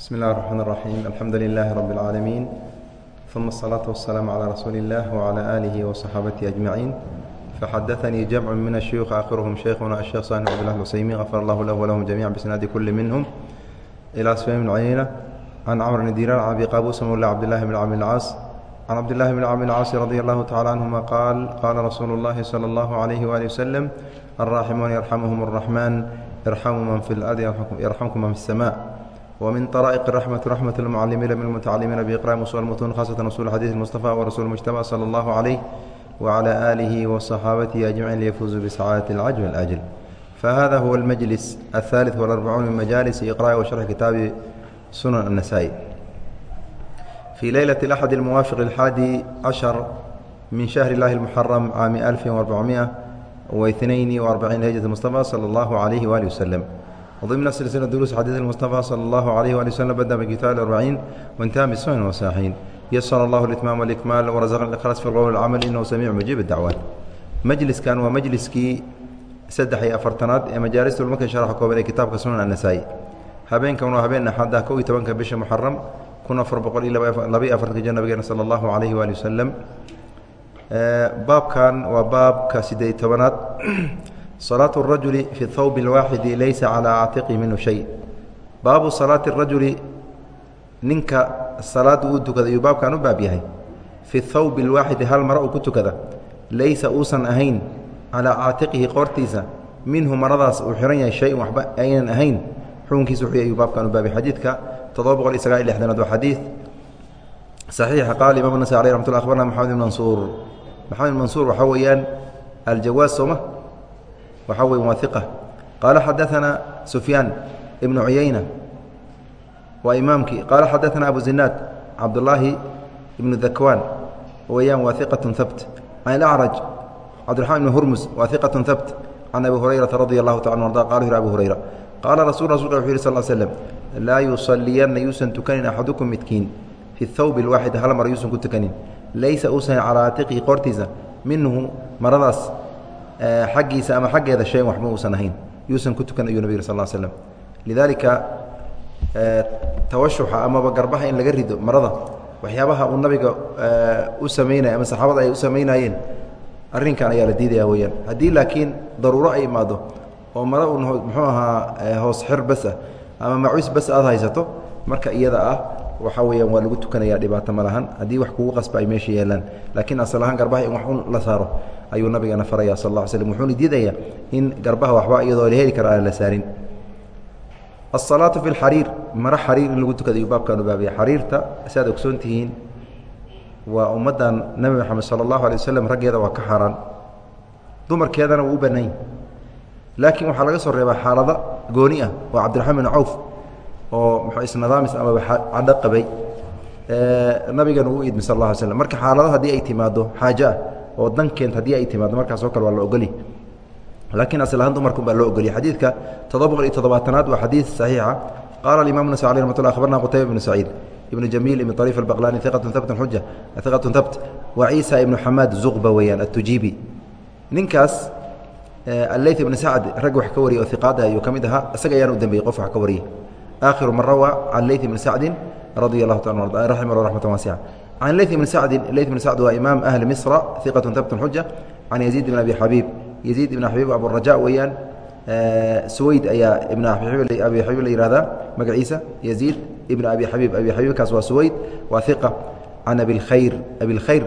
بسم الله الرحمن الرحيم الحمد لله رب العالمين ثم الصلاة والسلام على رسول الله وعلى آله وصحابته أجمعين فحدثني جمع من الشيوخ آخرهم شيخنا الشيخ صالح عبد الله العثيمين غفر الله له ولهم جميعا بسناد كل منهم إلى سفيان بن عيينة عن عمرو بن دينار عن أبي قابوس مولى عبد الله بن عمرو العاص عن عبد الله بن عمرو العاص رضي الله تعالى عنهما قال قال رسول الله صلى الله عليه وآله وسلم الراحمون يرحمهم الرحمن ارحموا من في الأرض يرحمكم من في السماء ومن طرائق الرحمة رحمة المعلمين من المتعلمين بإقراء أصول المتون خاصة أصول حديث المصطفى ورسول المجتمع صلى الله عليه وعلى آله وصحابته أجمعين ليفوزوا بسعادة العجل والأجل فهذا هو المجلس الثالث والأربعون من مجالس إقراء وشرح كتاب سنن النسائي في ليلة الأحد الموافق الحادي عشر من شهر الله المحرم عام 1442 هجرة المصطفى صلى الله عليه وآله وسلم وضمن سلسلة دروس حديث المصطفى صلى الله عليه وآله وسلم بدأ بكتاب الأربعين وانتهى بالسنن والصحيحين يسر الله الإتمام والإكمال ورزقنا الإخلاص في القول والعمل إنه سميع مجيب الدعوات مجلس كان ومجلسكii saddex iyo afartanaad ee majaalista ulmarka sharaxa kooban ee kitaabka sunan annasaa'i habeenkan waa habeen axadda kow iyo tobanka bisha muxaram kun afar boqol iyo labaiyo afartanka jir nabigeena sala allahu calayhi waali wasalam baabkan waa baabka siddeed tobanaad salaatu الrajuli fi اthawb اlwaaxidi laysa calaa caatiqi minhu shay baabu salaati الrajuli ninka salaada uu tukada ayuu baabkan u baab yahay fi اthawb اlwaaxidi hal mara uu ku tukada laysa uusan ahayn calaa caatiqihi qoortiisa minhu maradaas uu xihan yahay shay-un waxba aynan ahayn xukunkiisa wuxuu ayuu baabkan u baabay xadiidka toddoba boqol iyo sagaal iyo lixdanaad waa xadiid saxiixa qaala imam nasai aleh ramat lla akhbarna maxamed ibn mansuur maxamed ibn mansuur waxaa weeyaan aljawaaz sooma waxaa wey waa iqa qaala xadaana sufyaan ibnu cuyeyna waa imaamkii. Qaala xadaana abu zinaad cabdulaahi ibnu dakwaan weyaan waa iqatun habt can ilacraj cabdiraxmaan ibnu hurmus waa iqatun habt can abi hurayrata radi allahu taala arda qala hur abu hurayra qaala rasul rasulka wuxu yhi sal slm laa yusaliyanna yuusan tukanin axadukum midkiin. Fi thawbi lwaaxid hal mar yuusan ku tukanin. Laysa uusan calaa tiqihi qortiisa. Minhu maradaas xaggiisa ama xaggeeda shayan waxba uusan ahayn. Yuusan ku tukan ayuu nabig sal slm lidaalika tawashuxa amaba garbaha in laga rido marada waxyaabaha uu nabiga u samaynaya ama saxaabada ay u samaynayeen arrinkan ayaa la diidaya weyaan haddii laakiin daruuro ay imaado oo mara un muxuu ahaa hoos xir bas ah ama macuus bas aad haysato marka iyada ah waxaa weyaan waa lagu tukanaya dhibaato ma lahan haddii wax kugu qasba ay meesha yeelaan laakiin asal ahaan garbaha in wax un la saaro ayuu nabigana faraya sal ا slm wuxuuna diidaya in garbaha waxba iyadoo la heli kara aan la saarin الصalaaةu fi اxariir maro xariir in lagu tukada ayuu baabkan u baabaya xariirta si aad ogsoon tihiin waa ummaddan nebi moxamed salى الlahu alيه waslm raggeeda waa ka xaaraan dumarkeedana wuu u banayn laakiin waxaa laga soo reebaa xaalado gooni ah oo cabdiraxmaan bin cawf oo isnadaamis amaba cadho qabay nabigana uu idmi sal ا slm marka xaalado haddii ay timaado xaaje ah oo dankeent haddii ay timaado markaasoo kale waa la ogoli. Laakiin asl ahaan dumarkun baa loo ogoliya xadiidka toddoba iyo toddobaatanaad waa xadiid saxiixa. Qaala imam nas alي ramat lla abarna qutayba ibnu saciid ibnu jamiil ibn ariif albaqlani iqatun habtun xuja iqatun habt wa ciisa ibnu xamaad zuqba weeyaan atujiibi ninkaas alleyt ibnu sacd rag wax ka wariyay oo iqaada ayuu ka mid ahaa isaga ayaan u dembeyey qof wax ka wariyey aakhiru man rawaa can leyt ibni sacdin radia allahu taala raximah raxmata waasica can leyt ibni sacdin leyt ibni sacd waa imaam ahli misra iqatun habtun xuja can yaziid ibn abi xabiib yaziid ibn xabiib aburaja weeyaan suweyd ayaa ibn abi xabiib la yihahdaa magaciisa yaziid ibn abi xabiib abi xabiibkaas waa suweyd waa iqa can abikhayr abikhayr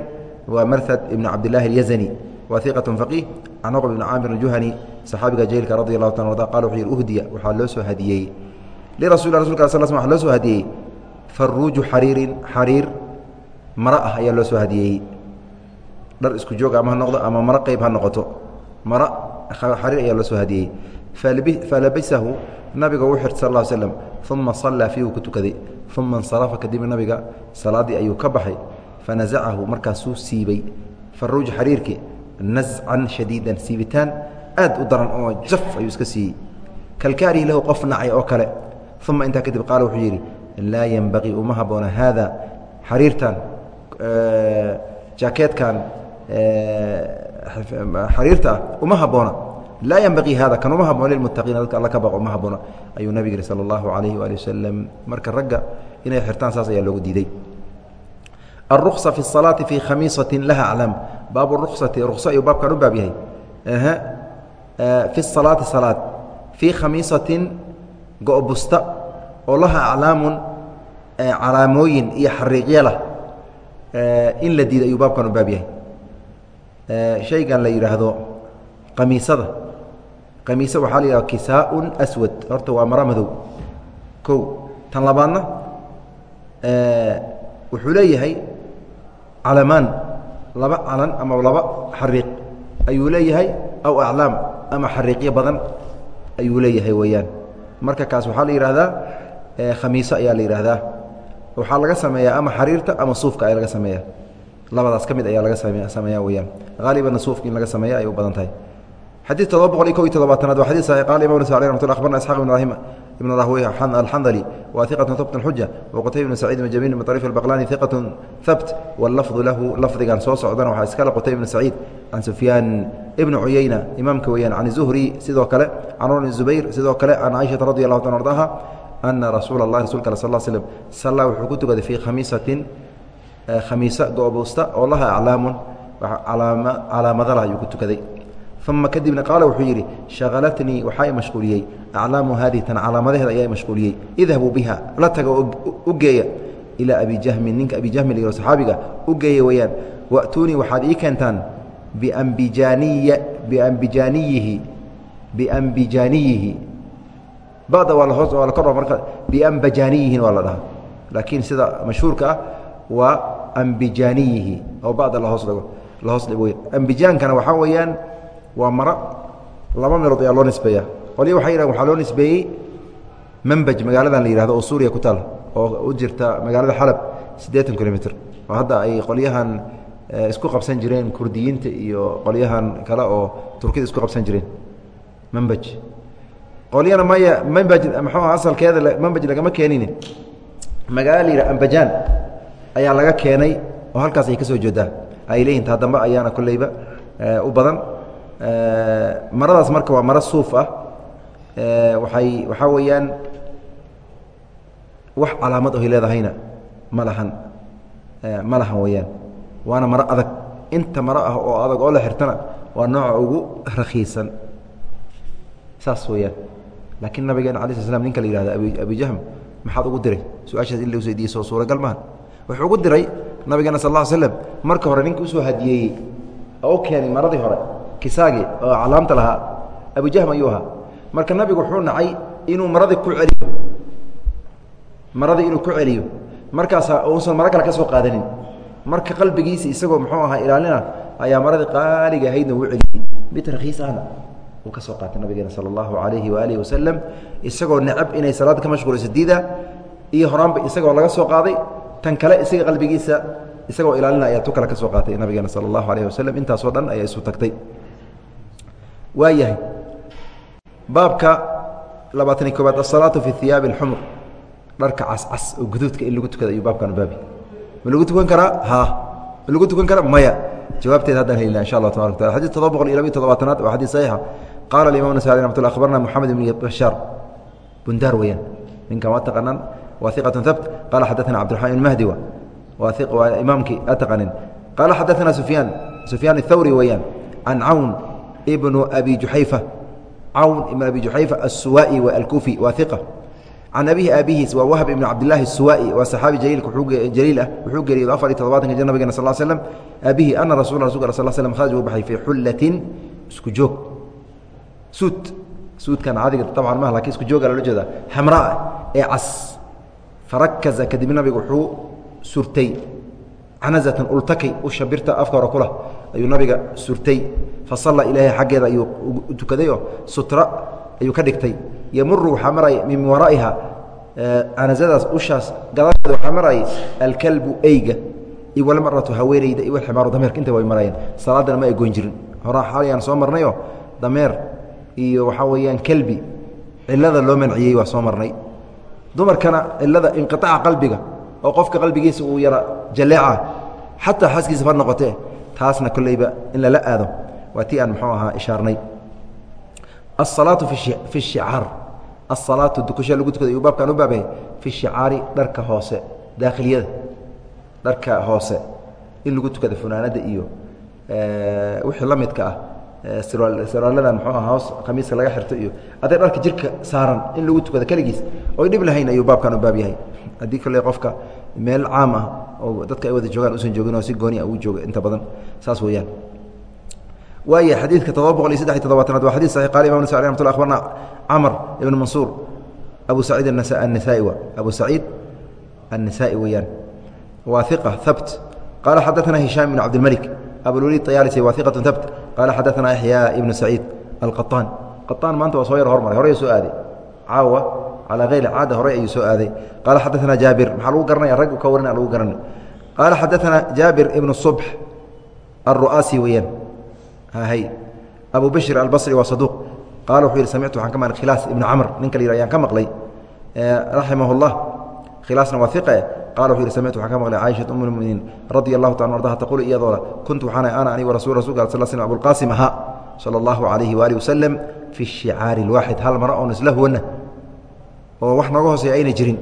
waa marhad ibn cabdillahi اlyazani waa iqat faqiih can cqb ibn caamir juhani saxaabiga jailka radi allahu ta arda qala wuxuu uhdiya waxaa loo soo hadiyey lirasul rasulka sal sl wa loo soo hadiyey faruuju xariirin xariir maro ah ayaa loo soo hadiyey dhar isku joog ama ha noqdo ama maro qeyb ha noqoto. Maro xariir ayaa loo soo hadiyey falabisahu nabiga uu xirtay sal ا slm uma sallaa fiihu ku tukaday uma insarafa kadibna nabiga salaaddii ayuu ka baxay. Fanazacahu markaasuu siibay. Faruuj xariirkii nascan shadiidan siibitaan. Aad u daran oo jaf ayuu iska siiyey. Kalkaarihi lahu qof nacay oo kale uma intaa kadib qaala wuxuu yidhi laa yenbaqii uma haboona haada xariirtan jaakeedkan xariirta ah uma haboona laa ynbaqii hada kanuma haboon lilmuttaqiina dadka alla ka baqo ma haboona ayuu nabig yihi sala allahu alayhi waali wasalam marka ragga inay xirtaan saas ayaa loogu diiday الرkصة في الصلاaة في khamiiصaة laha أعlaam baab الرksati rukso ayuu baabkan u baab yahay في الصaلاaةi صaلاad فيi khamiiصaةi go-busta oo laha aclaamu calaamooyin iyo xariiqya lah in la diiday ayuu baabkan u baab yahay. Shaygan la yidhaahdo qamiisada. Qamiisa waxaa la yidhahdo kisaaء أswad horta waa maro madow. Ko tan labaadna wuxuu leeyahay calamaan laba calan ama laba xariiq ayuu leeyahay aw aclaam ama xariiqyo badan ayuu leeyahay weeyaan marka kaas waxaa la yidhaahdaa khamiiso ayaa la yidhaahdaa waxaa laga sameeyaa ama xariirta ama suufka ayaa laga sameeya labadaas ka mid ayaa laga sameeya weyaan haalibanna suufka in laga sameeya ay u badan tahay xadii todoba boqol iyo ko iyo todobaatanaad waa xadii saxi qaala imam sa ramt abarna isxaq ibn ibrahim ibn rahwey alxandali wa iqatun habt xuja wa qutayb ibn saciid ibn jamiil ibn ariif albaqlani iqatun habt wallafdu lahu lafdigan soo socdana waxaa iskale qutayb ibn saciid can sufyaan ibn cuyeyna imaamka weyaan can zuhri sidoo kale can umar ibn zubayr sidoo kale can caiشhata radi allahu tan ardaha ana rasuula اlahi rasulka al sal slm sallaa wuxuu ku tukaday fii khamiisatin khamiisa goobusta oo laha aclaamun calaamada la ayuu ku tukaday uma kadibna qaala wuxuu yidhi shaqalatnii waxaa i mashquuliyey aclaamu haadihi tan calaamadaheeda ayaa i mashquuliyey idhabuu biha la taga u geeya ilaa abi jahmin ninka abi jahmin layiro saxaabiga u geeya weeyaan wa'tuunii waxaad ii keentaan biambijaaniya biambijaaniyihi biambijaaniyihi bada waa lahoos waa la kor marka biambajaaniyihin waa la dhahaa laakiin sida mashhuurka ah waa ambijaaniyihi oo bada lahoos dhigo lahoos dhigo wey ambijaankana waxaa weeyaan waa maro laba meelood ayaa loo nisbeeya qolyo waxay yidhahan waxaa loo nisbeeyey membaj magaaladan la yihahdo oo suuriya ku taal oo u jirta magaalada xalab siddeetan kilomitr oo hadda ay qolyahan isku qabsan jireen kurdiyiinta iyo qolyahan kale oo turkida isku qabsan jireen. Membaj qolyana maya membaj muxuu asalkeeda membaj lagama keenin magaalo la yidhah ambajaan ayaa laga keenay oo halkaas ay ka soo jeedaa ay leeyihiin taa dambe ayaana kolleyba u badan maradaas marka waa maro suuf ah waay waxaa weeyaan wax calaamad ohy leedahayna ma lahan ma lahan weeyaan. Waana maro adag inta maro ah oo adag oo la xirtana waa nooca ugu rakhiisan. Saas weeyaan. Laakiin nabigeena ala sl slam ninka la yihahdo abi abi jahm maxaad ugu diray? Su'aashaas in lagu weydiiye soo suuragal maaha wuxuu ugu diray nabigeena sal ll slam marka hore ninka u soo hadiyeeyey oo u keenay maradii hore kisaagii oo calaamta lahaa abujahm ayuu ahaa. Marka nabigu wuxuu nacay inuu maradii ku celiyo. Maradii inuu ku celiyo. Markaasaa uusan maro kale ka soo qaadanin marka qalbigiisi isagoo muxuu ahaa ilaalina ayaa maradii qaaliga ahaydna uu celiyey. Mid rakhiis ahna uu ka soo qaatay nabigeena sala allahu calayhi waalihi wasalam isagoo necab inay salaadda ka mashquulayso diida iyo horaanba isagoo laga soo qaaday. Tan kale isaga qalbigiisa isagoo ilaalina ayaa tu kale ka soo qaatay nabigeena sala allahu alayhi wasalam intaasoo dhan ayaa isu tagtay waa yahay baabka labaatan iyo koobaad asalaatu fi iyaabi اlxumr dharka cascas oo guduudka in lagu tukada ayuu baabkan baabi. Ma lagu tukan karaa? Haa ma lagu tukan karaa? Maya. Jawaabteed haddaan helina insha allah tabarak taala xadis todoba boqol iyo laba iyo waa xadis saxiixa. Qaala imam nasai ramat lla akhbarna moxamed ibn bashaar bundaar weyaan ninkan waa taqaanaan. Waa habt qaala xadaana cabdiraman mahdi waa imaamkii ataqanin qaala xadaana sufyaan. Sufyaan اthawri weyaan can cawn ibnu abi juxayfa cawn ibn abi juxayfa الsuwaa'i wa alkufi waa iqa can abihi aabihiis waa wahb ibn cabdilaahi الsuwaa'i waa saxaabi jaliil ah wuxuu geeriyooda afar iyo todobaatanka jir nabigena sal slm aabihi ana rasul rasulka sal slm kharaj uu baxay fii xullatin isku joog suud suudkan caadiga dabcan maha lakin isku jooga loola jeeda xamraa ee cas farakaza kadib nabigu wuxuu surtay canazatan ultakay usha birta afka hore kulah ayuu nabiga surtay. Fasalla ilaahay xaggeeda ayuu tukadayoo sutra ayuu ka dhigtay. Yamuru waxaa maraya min waraa'iha canazadaas ushaas gadaasheeda waxaa marayay alkalbu eyga. Iyo walmaratu haweeneyda iyo walximaaru dameerka inta way marayeen salaadana ma ay goyn jirin horaa xalayaan soo marnayo dameer iyo waxaa weeyaan kelbi cilada loo manciyey waa soo marnay. Dumarkana cilada inqiaaca qalbiga oo qofka qalbigiisa uu yara jaleeca xataa xaaskiisa ha noqotee taasna kolleyba in lala aado. Waa tii aan muxuu ahaa ishaarnay. Asalaatu fi shicaar. Asalaatu dukusha lagu tukada ayuu baabkan u baabyahay fi shicaari dharka hoose. Daakhiliyada. Dharka hoose. In lagu tukada funaanada iyo wixii la midka ah. Sirwaaladan mxuu aha hoos khamiiska laga xirto iyo adee dharka jirka saaran in lagu tukado keligiis oy dhib lahayn ayuu baabkan u baab yahay haddii kale qofka meel caam ah oo dadka ay wada joogaan usan joogin oo si gooni a uu jooga inta badan saas weeyaan. Waaya xadiidka todoba boqol iyo saddex iy todobaatanaad waa xadis saxi qaala imam nasa raxmatulah akhbarna camar ibn mansuur abu saciid annasaai wa abu saciid annasaai weeyaan. Waa iqa qaala xadaana hishaam ibn cabdilmalik abulwaliid tayaalisi waa iqatu qaala xadaana yaxyaa ibnu saciid alqaطaan qaطaan maanta waa soo yar hormaray horay aaday. Caawa calaa hayri caada horey ayuu soo aaday qaala xadaثna jaabir maxaa lagu garanaya rag ka warina lagu garanay qaala xadaثna jaabir ibnu subx alru'aasi weeyaan hay abu bashir albصri waa saduuq qaala wuxuu yihi samictu waxaan ka maqlay khilaas ibnu camr ninka la yih ayaan ka maqlay raximah اllah khilaasna waa iqe qala wuxuu yihi samictu waxaan ka maqlay caaishat um اlmuminiin radia allahu taala ardaha taqul iyadooda kuntu waxaana ana ani warasul rasulka sal sl abulqaasim ahaa sala allahu calayhi waalihi wasalam fi shicaari اlwaaxid hal maro oon isla huwanna oo wax nooga hooseeya ayna jirin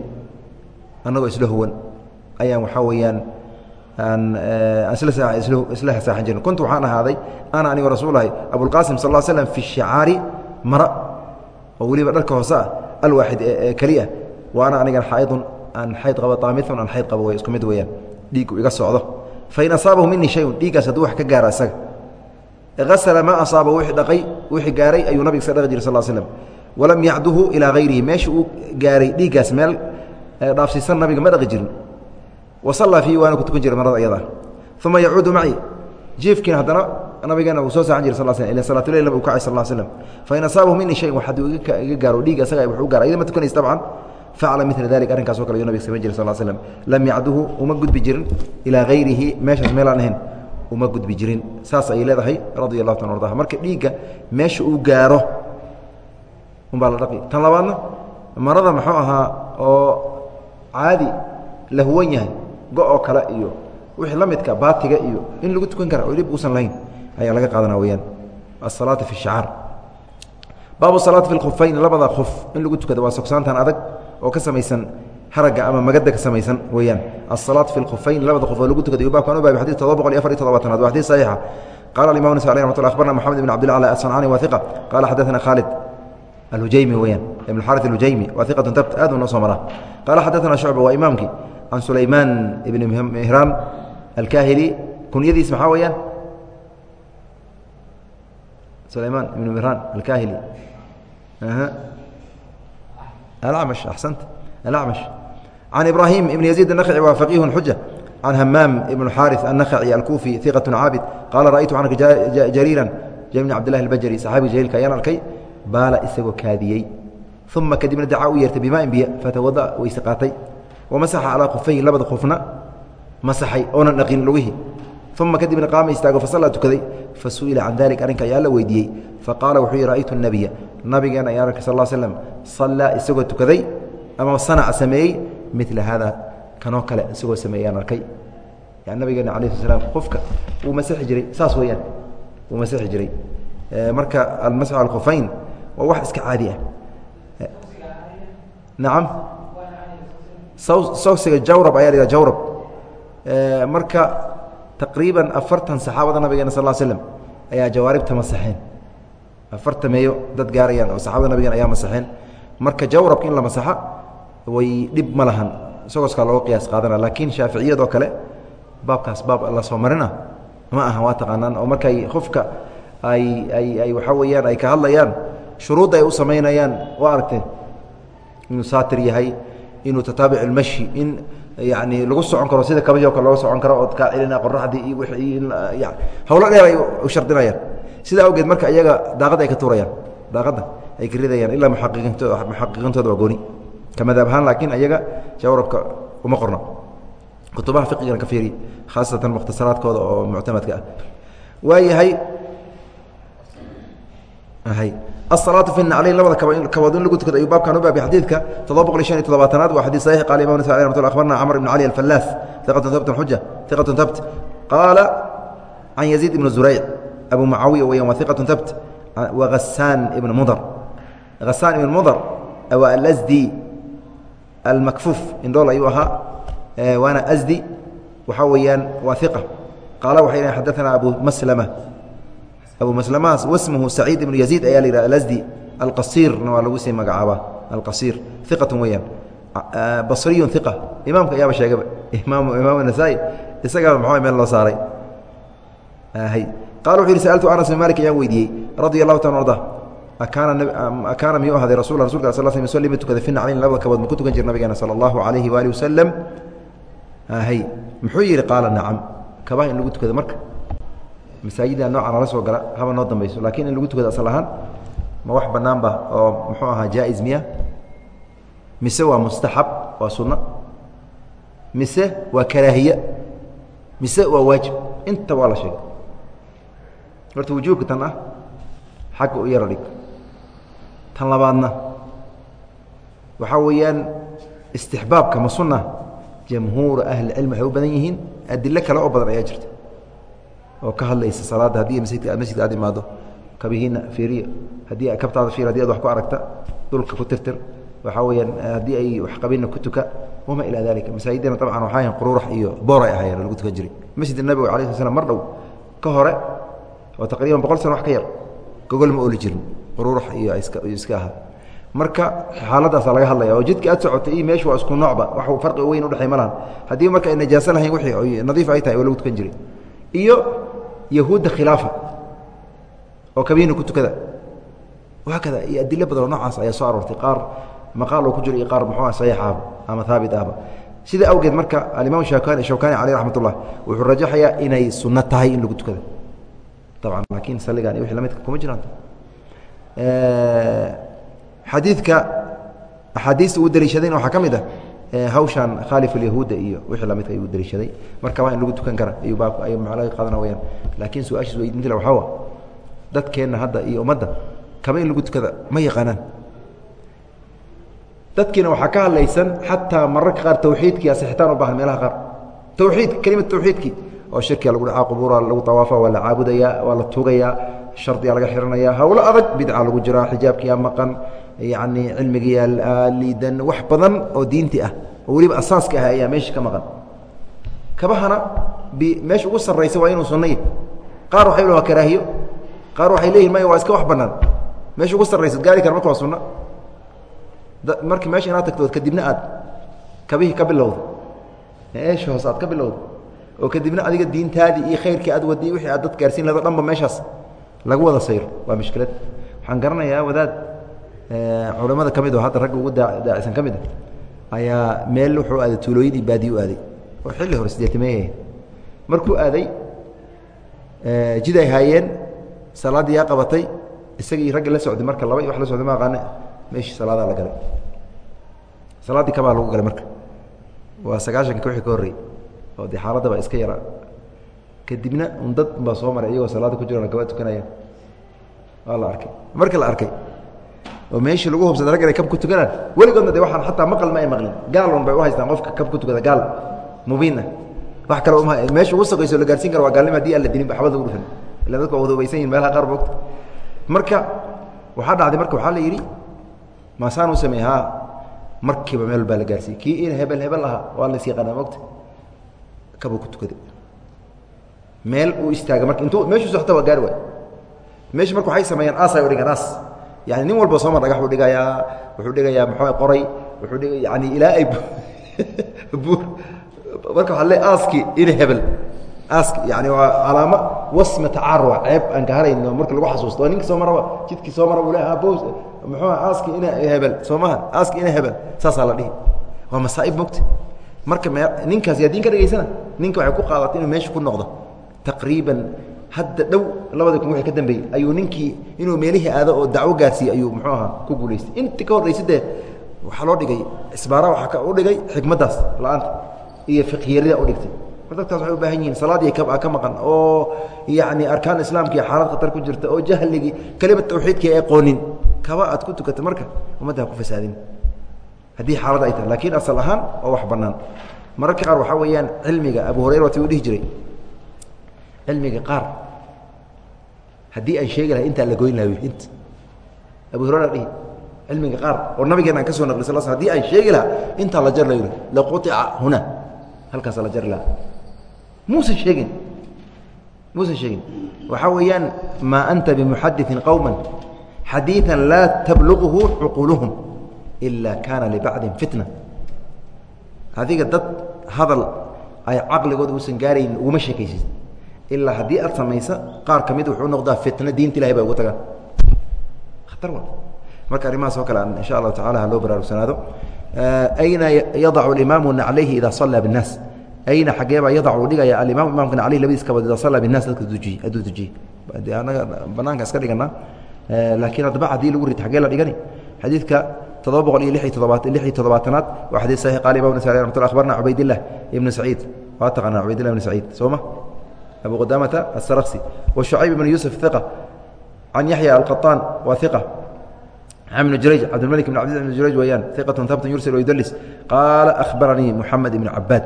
annagoo isla huwan. Ayaan waxaa weeyaan aan isla hasaaxan jirin. Kuntu waxaan ahaaday ana anigo rasuulahi abulqaasim sal l slam fi shicaari mara oo weliba dharka hoose ah alwaaxid ee keliya wa ana anigan xaaidun aan xayd qabo daamiun aan xayd qabo isku mid weyaan dhiigu iga socdo. Fain asaabahu minii shayun dhiiggaas hadduu wax ka gaaro isaga. Asla ma asaaba wii dhaqay wixii gaaray ayuu nabiga iska dhaqi jiri sal slm walam yacduhu ilaa hayrihi meesha uu gaaray dhiiggaas meel dhaafsiisan nabiga ma dhaqi jirin. Wasallaa fiihi waana ku tukan jiray marada ayada uma yacuudu maci. Jiifkiina haddana nabigeena uu soo saaxan jiri sal sl salaatuleyl nabig u kacay sal slm fain asaabahu minii shayin wax hadduu iga gaaro dhiig asaga wax u gaara ayada ma tukanaysa dabcan. Facala mila dalik arrinkaasoo kale ayuu nabig samayn jiri sal slm lam yacduhu uma gudbi jirin. Ilaa hayrihi meeshaas meelaan ahayn uma gudbi jirin. Saas ayay leedahay radia allahu ta ardaha marka dhiigga meesha uu gaaro umbaa la dhaqi tan labaadna marada muxuu ahaa oo caadi la huwan yahay go-oo kale iyo wixii la midka baatiga iyo in lagu tukan kara oo dhib uusan lahayn ayaa laga qaadana weyaan asalaatu fi shicaar baabu salaati fi lkhufayn labada khuf in lagu tukada waa sogsaantan adag oo ka samaysan haragga ama magada ka samaysan weeyaan. Asalaat fi lkhufayn labada qof oo lagu tukaday baabkan u baabay xadis todoba boqol iyo afar iyo todobaatanaad waa xadis saxiixa. Qala alimam nasa alih ramat akhbarna moxamed ibn cabdillah ala asancaani wa iqa qala xadaثana khaalid alhujaymi weyaan ibn xarit alhujaymi wa iqatun tabt aad u noo soo maraa qala xadaثana shucba waa imaamkii can sulaymaan ibni mihraam alkahili kunyadiis maxaa weeyaan sulaymaan ibn mihran alkahili alacmash axsant alacmash can ibrahim ibn yaziid الnakci waa faqiih xuja can hamaam ibn xaariث الnakci alkufi iqaة caabid qaala ra'aytu anka jariiran bn cabdillahi اbajri saxaabiga jaliilka ayaan arkay baala isagoo kaadiyey. Uma kadibna dacaa u yeertay bimain biyo fatawada weyse qaatay. Wamasaxa calaa khufayhi labada khufna masaxay oonan dhaqin lugihii uma kadibna qaama istaago fasallaa tukaday fasu'ila can dalik arrinka ayaa la weydiiyey. Faqaala wuxuu yihi ra'aytu الnabiya nabigeena ayaan arkay sal slm sallaa isagoo tukaday ama sanac sameeyey mila haada kanoo kale isagoo sameeyaan arkay. Nabigeena ala sl qofka wuu masixi jiray saas weeyaan wuu masixi jiray. Marka almasxu al khufayn waa wax iska caadi ah. Nacam sawsiga jawrab ayaa la jawrab. Marka taqriiban afartan saxaabada nabigeena sal l slm ayaa jawaaribta masaxeen afartameeyo dad gaarayaan oo saxaabada nabigeena ayaa masaxeen marka jawrabka in la masaxa way dhib ma lahan. Isagooska looga qiyaas qaadana laakiin shaaficiyadoo kale baabkaas baab la soo marina ma aha waa taqaanaan. Oo markay qofka ay ay ay waxaa weeyaan ay ka hadlayaan shuruudda ay u samaynayaan waa aragteen inuu saatir yahay inuu tataabic ilmashi in yani lagu socon karo sida kabahi o kale looga socon karo ood kaa celina qoraxdii iyo wii hawlo dheer ay u shardinayaan. Sidaa awgeed marka iyaga daaqadda ay ka tuurayaan daaqadda ay ka ridayaan ilaa muaqiqintooda muxaqiqiintooda waa gooni. Ka madaab ahaan laakiin iyaga jawrabka uma qorno. Kutubaha fiqigana ka fiiri khaasatan mukhtasaraadkooda oo muctamadka ah. Waayahay asalaatu fi naclayn labada kabood in lagu tukado ayuu baabkan u baabay xadiidka toddoba boqol iyo shan iyo toddobaatanaad waa xadii saxiix qaala imam nasawi alayh ramat ullah akhbarna camr ibn cali alfallaas hiqatun habtun xuja hiqatun habt qaala can yaziid ibn zurayc abu mucaawiya weeyaan waa hiqatun habt wa hasaan ibn mudar hasaan ibn mudar waa alasdi almakfuuf indhool ayuu ahaa waana asdi waxaa weeyaan waa hiqa qaala waxay dhahen xadaanaa abu maslama abu maslamahaas wasmuhu saciid ibnu yaziid ayaa la yidhah alasdi alqasiirna waa lagu sii magacaabaa alqasiir iqatun weeyaan. Basriyun iqa imaamka ayaaba sheegaba. Imaam nasaa-i isagaaba maxaa meel loo saaray? Hay. Qala wuxu yihi sa'altu anas bin malik ayaan weydiiyey radia allahu taala arda akaana miyuu ahaaday rasul rasulka sal sl sli ma tukada fi naclayn labada kabood ma ku tukan jir nabigeena sala allahu alayhi waali wasalam hay. Muxuu yihi qaala nacam kabaha in lagu tukado marka masaajida noocan ala soo gala haba noo dambayso. Laakiin in lagu tukado asal ahaan ma wax bannaan ba oo muxuu ahaa jaa-is miya? Mise waa mustaxab waa sunno mise waa karaahiye mise waa waajib? Inta waa la sheegay. Horta wujuubka tan ah xagga u yaro dhig. Tan labaadna waxaa weeyaan istixbaabka ma sunna? Jamhuura ahlicilmi waxay u badan yihiin adilo kale oo badan ayaa jirta oo ka hadlaysa salaadda haddii masjidka masjidka aad imaado. Kabihiina fiiriya. Haddii kabtaada fiir haddii ad wax ku aragta dhulka ku tirtir. Waxaa weyaan haddii ay wax qabinna ku tuka wamaa ilaa dalika masaajidina dabcan waxaa ahayn quruurax iyo boor ay ahaayeen lagu tukan jiray. Masjid nabiga ala sl slam mar dhow ka hore oo taqriiban boqol sano wax ka yar gogol ma ooli jirin. Quruurax iyo iska ahaa marka xaaladaasaa laga hadlaya oo jidka aad socotay iyo meeshu waa isku noocba wax farqi weyn udhexay ma lahan. Haddii marka ay najaaso lahayn wixii nadiif ay tahay oo lagu tukan jiray. Iyo yahuudda khilaafa oo kabiina ku tukada. Haakada iyo adilo badan oo noocaas ayaa soo aroortay qaar maqaal oo ku jiro iyo qaar muxuu ah saxiix ahba ama haabit ahba sida awgeed marka alimaam shawkani caleyh raxmat ullah wuxuu rajaxayaa inay sunno tahay in lagu tukada. Dabcan laakiin saligan iyo wixii lamidka kuma jiraan xadiidka axaadiista uu daliishadayna waxaa ka mid ah hawshan khaalif alyahuuda iyo wixii lamidka ayuu daliishaday marka waa in lagu tukan kara ayuu baabka ay maxaa laga qaadana wayaan laakiin su'aashiis weydinta waxaa wa dadkeenna hadda iyo ummadda kaba in lagu tukada ma yaqaanaan. Dadkiina waxaa ka hadlaysan xataa mararka qaar tawxiidkii asixitaan u baahan meelaha qaar. Tawxiidka kelimad tawxiidkii oo shirkiga lagu dhacaa qubuura lagu awaafa waa la caabudayaa waa la tugayaa shardigaa laga xihanaya hawlo adag bidca lagu jiraa xijaabkiyaa maqan yacni cilmigiyaa liidan wax badan oo diinti ah oo weliba asaaska ah ayaa meesha ka maqan. Kabahana meesha ugu sarraysa waa inuu sunnay. Qaar waxay waa karaahiyo. Qaar waxay leeyihiin maya waa iska wax bannaan. Meesha ugu sarraysa gaari kara marka waa sunno marki meesha inaad tagto kadibna aad kabihii ka bilowda meesha hoose aad ka bilowda oo kadibna adiga diintaadii iyo khayrkii aad wadi wixii aad dad gaarsiin lahado dhanba meeshaas lagu wada sayro. Waa mushkilad waxaan garanayaa wadaad culamada ka mid oo hadda ragga ugu daacisan ka mid a ayaa meel wuxuu aaday tuulooyin iyo u aaday. Oo xilli hore sideetimeeyah markuu aaday jid ay haayeen salaaddii yaa qabatay isagii ragga la socday marka laba wax la socday ma aqaane meeshii salaadaa la galay. Salaaddii kabaa lagu galay marka. Waa sagaashanka wixii ka horrey oo dee xaaladaba iska yara kadibna un dad baa soo maray iyagoo salaada ku jirana kaba tukanayaan. Waa la arkay. Marka la arkay oo meeshii lagu hubsaday rag inay kab ku tukanaan. Weligoodna de waxaan xataa maqal ma ay maqlin. Gaalon bay u haystaan qofka kab ku tukada gaal. Mubiin ah. Wax uma meesha ugu saqayso la gaarsiin kara waa gaalnimo haddii aan la dilin ba xabad lagu dhufan. Ila dadka waa wadoobaysan yihiin meelaha qaar moogta marka waxaa dhacday marka waxaa la yidhi maasaan u sameey haa. Markiiba meel baa la gaarsiiyey. Kii in hebel hebel ahaa waa la is yaqaanaa moogta kabuu ku tukaday. Meel uu istaaga marka intuu meeshuu socta waa gaari waay. Meesha marka waxay sameeyaan aas ay u dhigaan aas yani nin walba sooma dhagax buu dhigayaa wuxuu dhigayaa muxuu qoray wuxuu dhiga yani ilaa ay buur marka waxaa le aaskii ina hebel. Aaski yani waa calaamo wasma tacaruwa ceeb aan ka harayn marka lagu xasuusto. Waa ninki soo maraba jidkii soo maraba le bos muxuu aaski ina hebel. Soo maha aaski ina hebel. Saasaa la dhihi. Waa masaa'ib mogta marka me ninkaas yaa diin ka dhegaysana ninka waxay ku qaadatay inuu meesha ku noqdo taqriiban hadda dhow labada kun wixii ka dambeeyey ayuu ninkii inuu meelihii aado oo dacwo gaarsiiyey ayuu muxuu ahaa ku guulaystay intii ka horraysay dee waxaa loo dhigay isbaara waxaa u dhigay xikmaddaas la'aanta iyo fiqhiyarida u dhigtay. Mar dadkaas waxay u baahan yihiin salaadii ka maqan oo yacni arkaan islaamkii xaalad khatar ku jirta oo jahligii kelimad tawxiidkii ay aqoonin. Kaba aad ku tukata marka ummadda ha ku fasaadin. Haddii xaalad ay tahay laakiin asal ahaan oo wax bannaan. Mararka qaar waxaa weeyaan cilmiga abu hurayra wati uu dhihi jiray cilmiga qaar haddii aan sheegi lahay intaa la goyn laha int abu hurera dhihi cilmiga qaar oo nabigeena aan ka soo naqli sal sl hadii aan sheegi lahaa intaa la jar la yidhi laquطica huna halkaasa la jari lahaa muusan sheegin muusan sheegin waxaa weeyaan maa anta bimuxadiثin qowma xadiiثa laa tabluغhu cuquluhum ila kaana libacdin fitna adiga dad hadal ay caqligooda uusan gaarayn uguma sheekaysid ilaa haddii aad samaysa qaar ka mid wuxuu noqdaa fitna diinta ilahay baa ugu tagaan khatar wa marka arrimahaas oo kale aan insha allahu tacala ha loo baraarugsanaado. Ayna yadacu alimaamu naclayhi idaa sallaa binnaas ayna xageebaa yadacu dhigaya alimaam imaamka naclayhi labadiis idaa sallaa binnaas dadka dujiye hadduu dujiye de banaanka iska dhiganaa. Laakiin haddaba haddii lagu rid xagee la dhigani. Xadiidka todoba boqol iyo lix iyo todobaat lix iyo toddobaatanaad waa xadiid saxiix qaali imam nasai ramat lla akhbarna cubaydillah ibnu saciid waa taqaanaa cubaydillah ibnu saciid soo ma abu qudamata asarksi wshucayb ibn yuusuf iqa can yaxya alqaطaan waa iqa ibn jurayj cabdilmalik bn cabdi ibn jurayj weeyaan iqatun habtun yursil wayudlis qaala akhbaranii muxamed ibn cabaad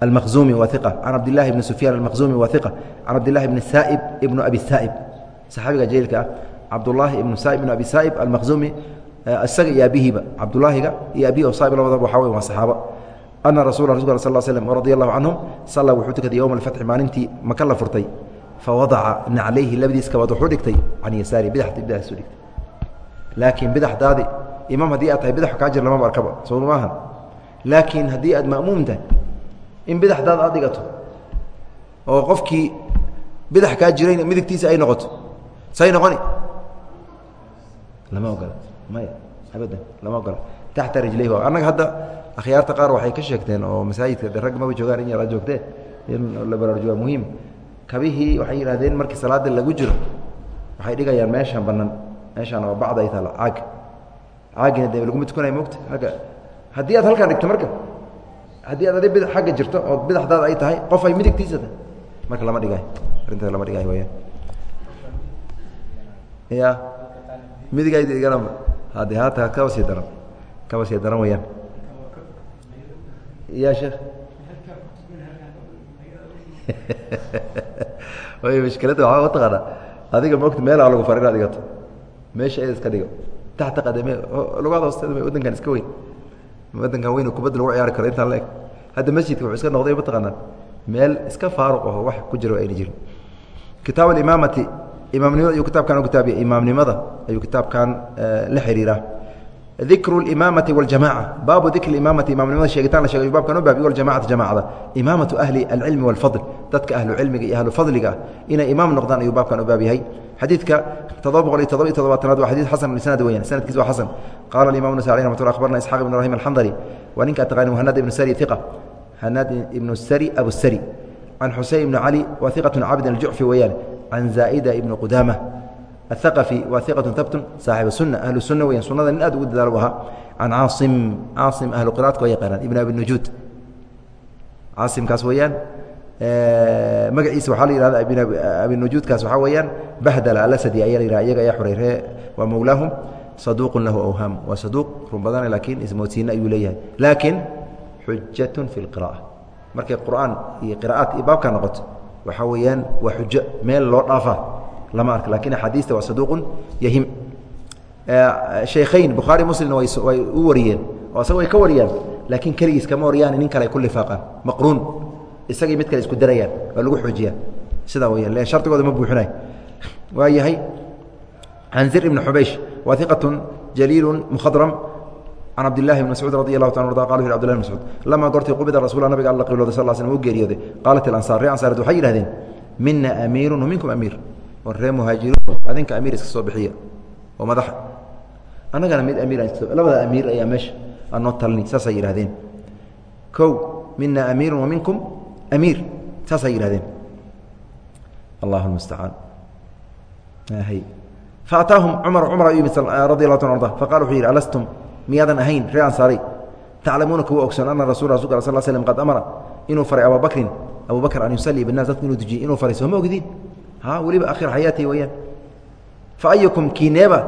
almaqzumi waa iqa can cabdillahi bni sufyaan almaqzumi waa iqa can cabdillahi bni saa'ib ibnu abi saa'ib saxaabiga jaliilka ah cabdullaahi ibnu saa'ib ibnu abi saa'ib almaqzumi isaga iyo abihiiba cabdulaahiga iyo abihi o saa'ib labadaba waxaa wey waa saxaabo ana rasulka sal slm radi allahu canhum salla wuxuu tukaday yowma alfatxi maalintii maka la furtay fawadaca naclayhi labadiis kabaad wuxuu dhigtay can yasaari bidxda bidaasu dhigtay laakiin bidaxdaadi imaam haddii aad tahay bidax kaa jir lamaba arkaba soo maahan laakiin haddii aad ma'muum tahay in bidaxdaada aad dhigato oo qofkii bidax kaa jirayna midigtiisa ay noqoto say noqoni lama ogola maya abadan lama ogola taxta rijlayh annaga hadda akhyaarta qaar waxay ka sheegteen oo masaajidka de rag maba joogaan in yaraa joogtee in la baraarujo waa muhiim. Kabihii waxay yidhahdeen markii salaada lagu jiro waxay dhigayaan meeshaan banaan meeshaan oo bacda ay taala caag. Caagina de laguma tukanaya mogta agga haddii aad halkaan dhigto marka haddii aad adi bida agga jirto oo bidaxdaada ay tahay qof ay midigtiisa tahay. Marka lama dhigayo arrintaas lama dhigayo wayaan ya midigayda iganaba hade haata kaba sii daran kaba sii daran wayaan ya sheekh mishkiladda waxaa mataqaana adiga mogta meelaa lagu far inaad dhigato meesha eda iska dhigo taxta qadame lugaada hoosteeda waddankan iska weyn waddankan weyn kubadda lagu ciyaari karo intaan la eg hadda masjidka wuxuu iska noqday mataqaanaa meel iska faaruq aho wax ku jiro ayna jirin kitaab alimaamati imaamnimada ayuu kitaabkan u kitaabiya imaamnimada ayuu kitaabkan la xiriiraa dikru imaamai wاljamaca baabu dikri imaamati imaamnimada sheegitan la sheegayo baabkan u baab waljamacati jamacda imaamatu ahli alcilmi waاlfadl dadka ahlu cilmiga iyo ahlu fadliga ah inay imaam noqdaan ayuu baabkan u baab yahay. Xadiidka todoba boqol iyo todoba iyo toddobaatanaad waa xadid xasan sanad weyan sanadkiis waa xasan. Qaala aimamu nusali ramat lla abarna isxaq ibn rahim alxandari. Waa ninka taqanin hanad ibnu sari iqa hanad ibnu sari abusari can xuseyn ibni cali wa iqatu cabdin aljucfi weeyaan. Can zaa'ida ibni qudaama. الثقفي وثقة ثبت صاaحب السنة أهل السنة wya sunada nin aad ugu dadaal bu ahaa عan cاaصم cاaصم أهل qراadka waa yaqaanaan iبن أبي النujuud cاaصمkaas weeyaan magaciisa waxaa la yihahda abi nujuudkaas waxaa weeyaan bahdl alasadi ayaa la yihah iyaga ayaa xurayre waa mowlaahum صaduuq lahu أwhaam waa saduuq run badana laakiin ismoodsiina ayuu leeyahay laakiin xujaة في القراءة markay qur'aan iyo qراءaad iyo baabka noqoto waxaa weeyaan waa xujo meel loo dhaafa lama ark laakiin axaadiista waa saduuqun yahim. Shaykhayn bukhaari muslimna way u wariyeen oo asaga way ka wariyaan laakiin keligiis kama wariyaan nin kale ay ku lifaaqaan maqruun. Isagii mid kale isku darayaan waa lagu xoojiyaa sidaa weyan le shardigooda ma buuxinay waa yahay can zir ibni xubaysh waa iqatun jaliilu mukhadram can cabdillahi bn mascuud radi allahu ta arda qala u abdillah bn mascuud lamaa goortii qubida rasuula nabiga alla qiblooday sal slm u geeriyooday. Qaalat ilansaar ree ansaareed waxay yidhahdeen mina amiirun wa minkum amiir war ree muhaajiruun adinka amiir iska soo bixiya oo madaxa. Annagana mid amiir labada amiir ayaa meesha anoo talni saasay yidhahdeen kow mina amiiru wa minkum amiir saasay yidhahdeen allahu mustacaan faataahum cumar cumar ayuu yimid radi allah ta arda. Faqala wuxuu yidhi alastum? Miyaadan ahayn ree ansaaray. Taclamuuna kuwa ogsoon ana rasul rasulka sal slm qad amara inuu faray abubakrin abu bakr an yusalii binnaas dadka inuu dujiyey inuu faray sooma ogdiin weliba akhir xayaati weyaan faayukum kiineeba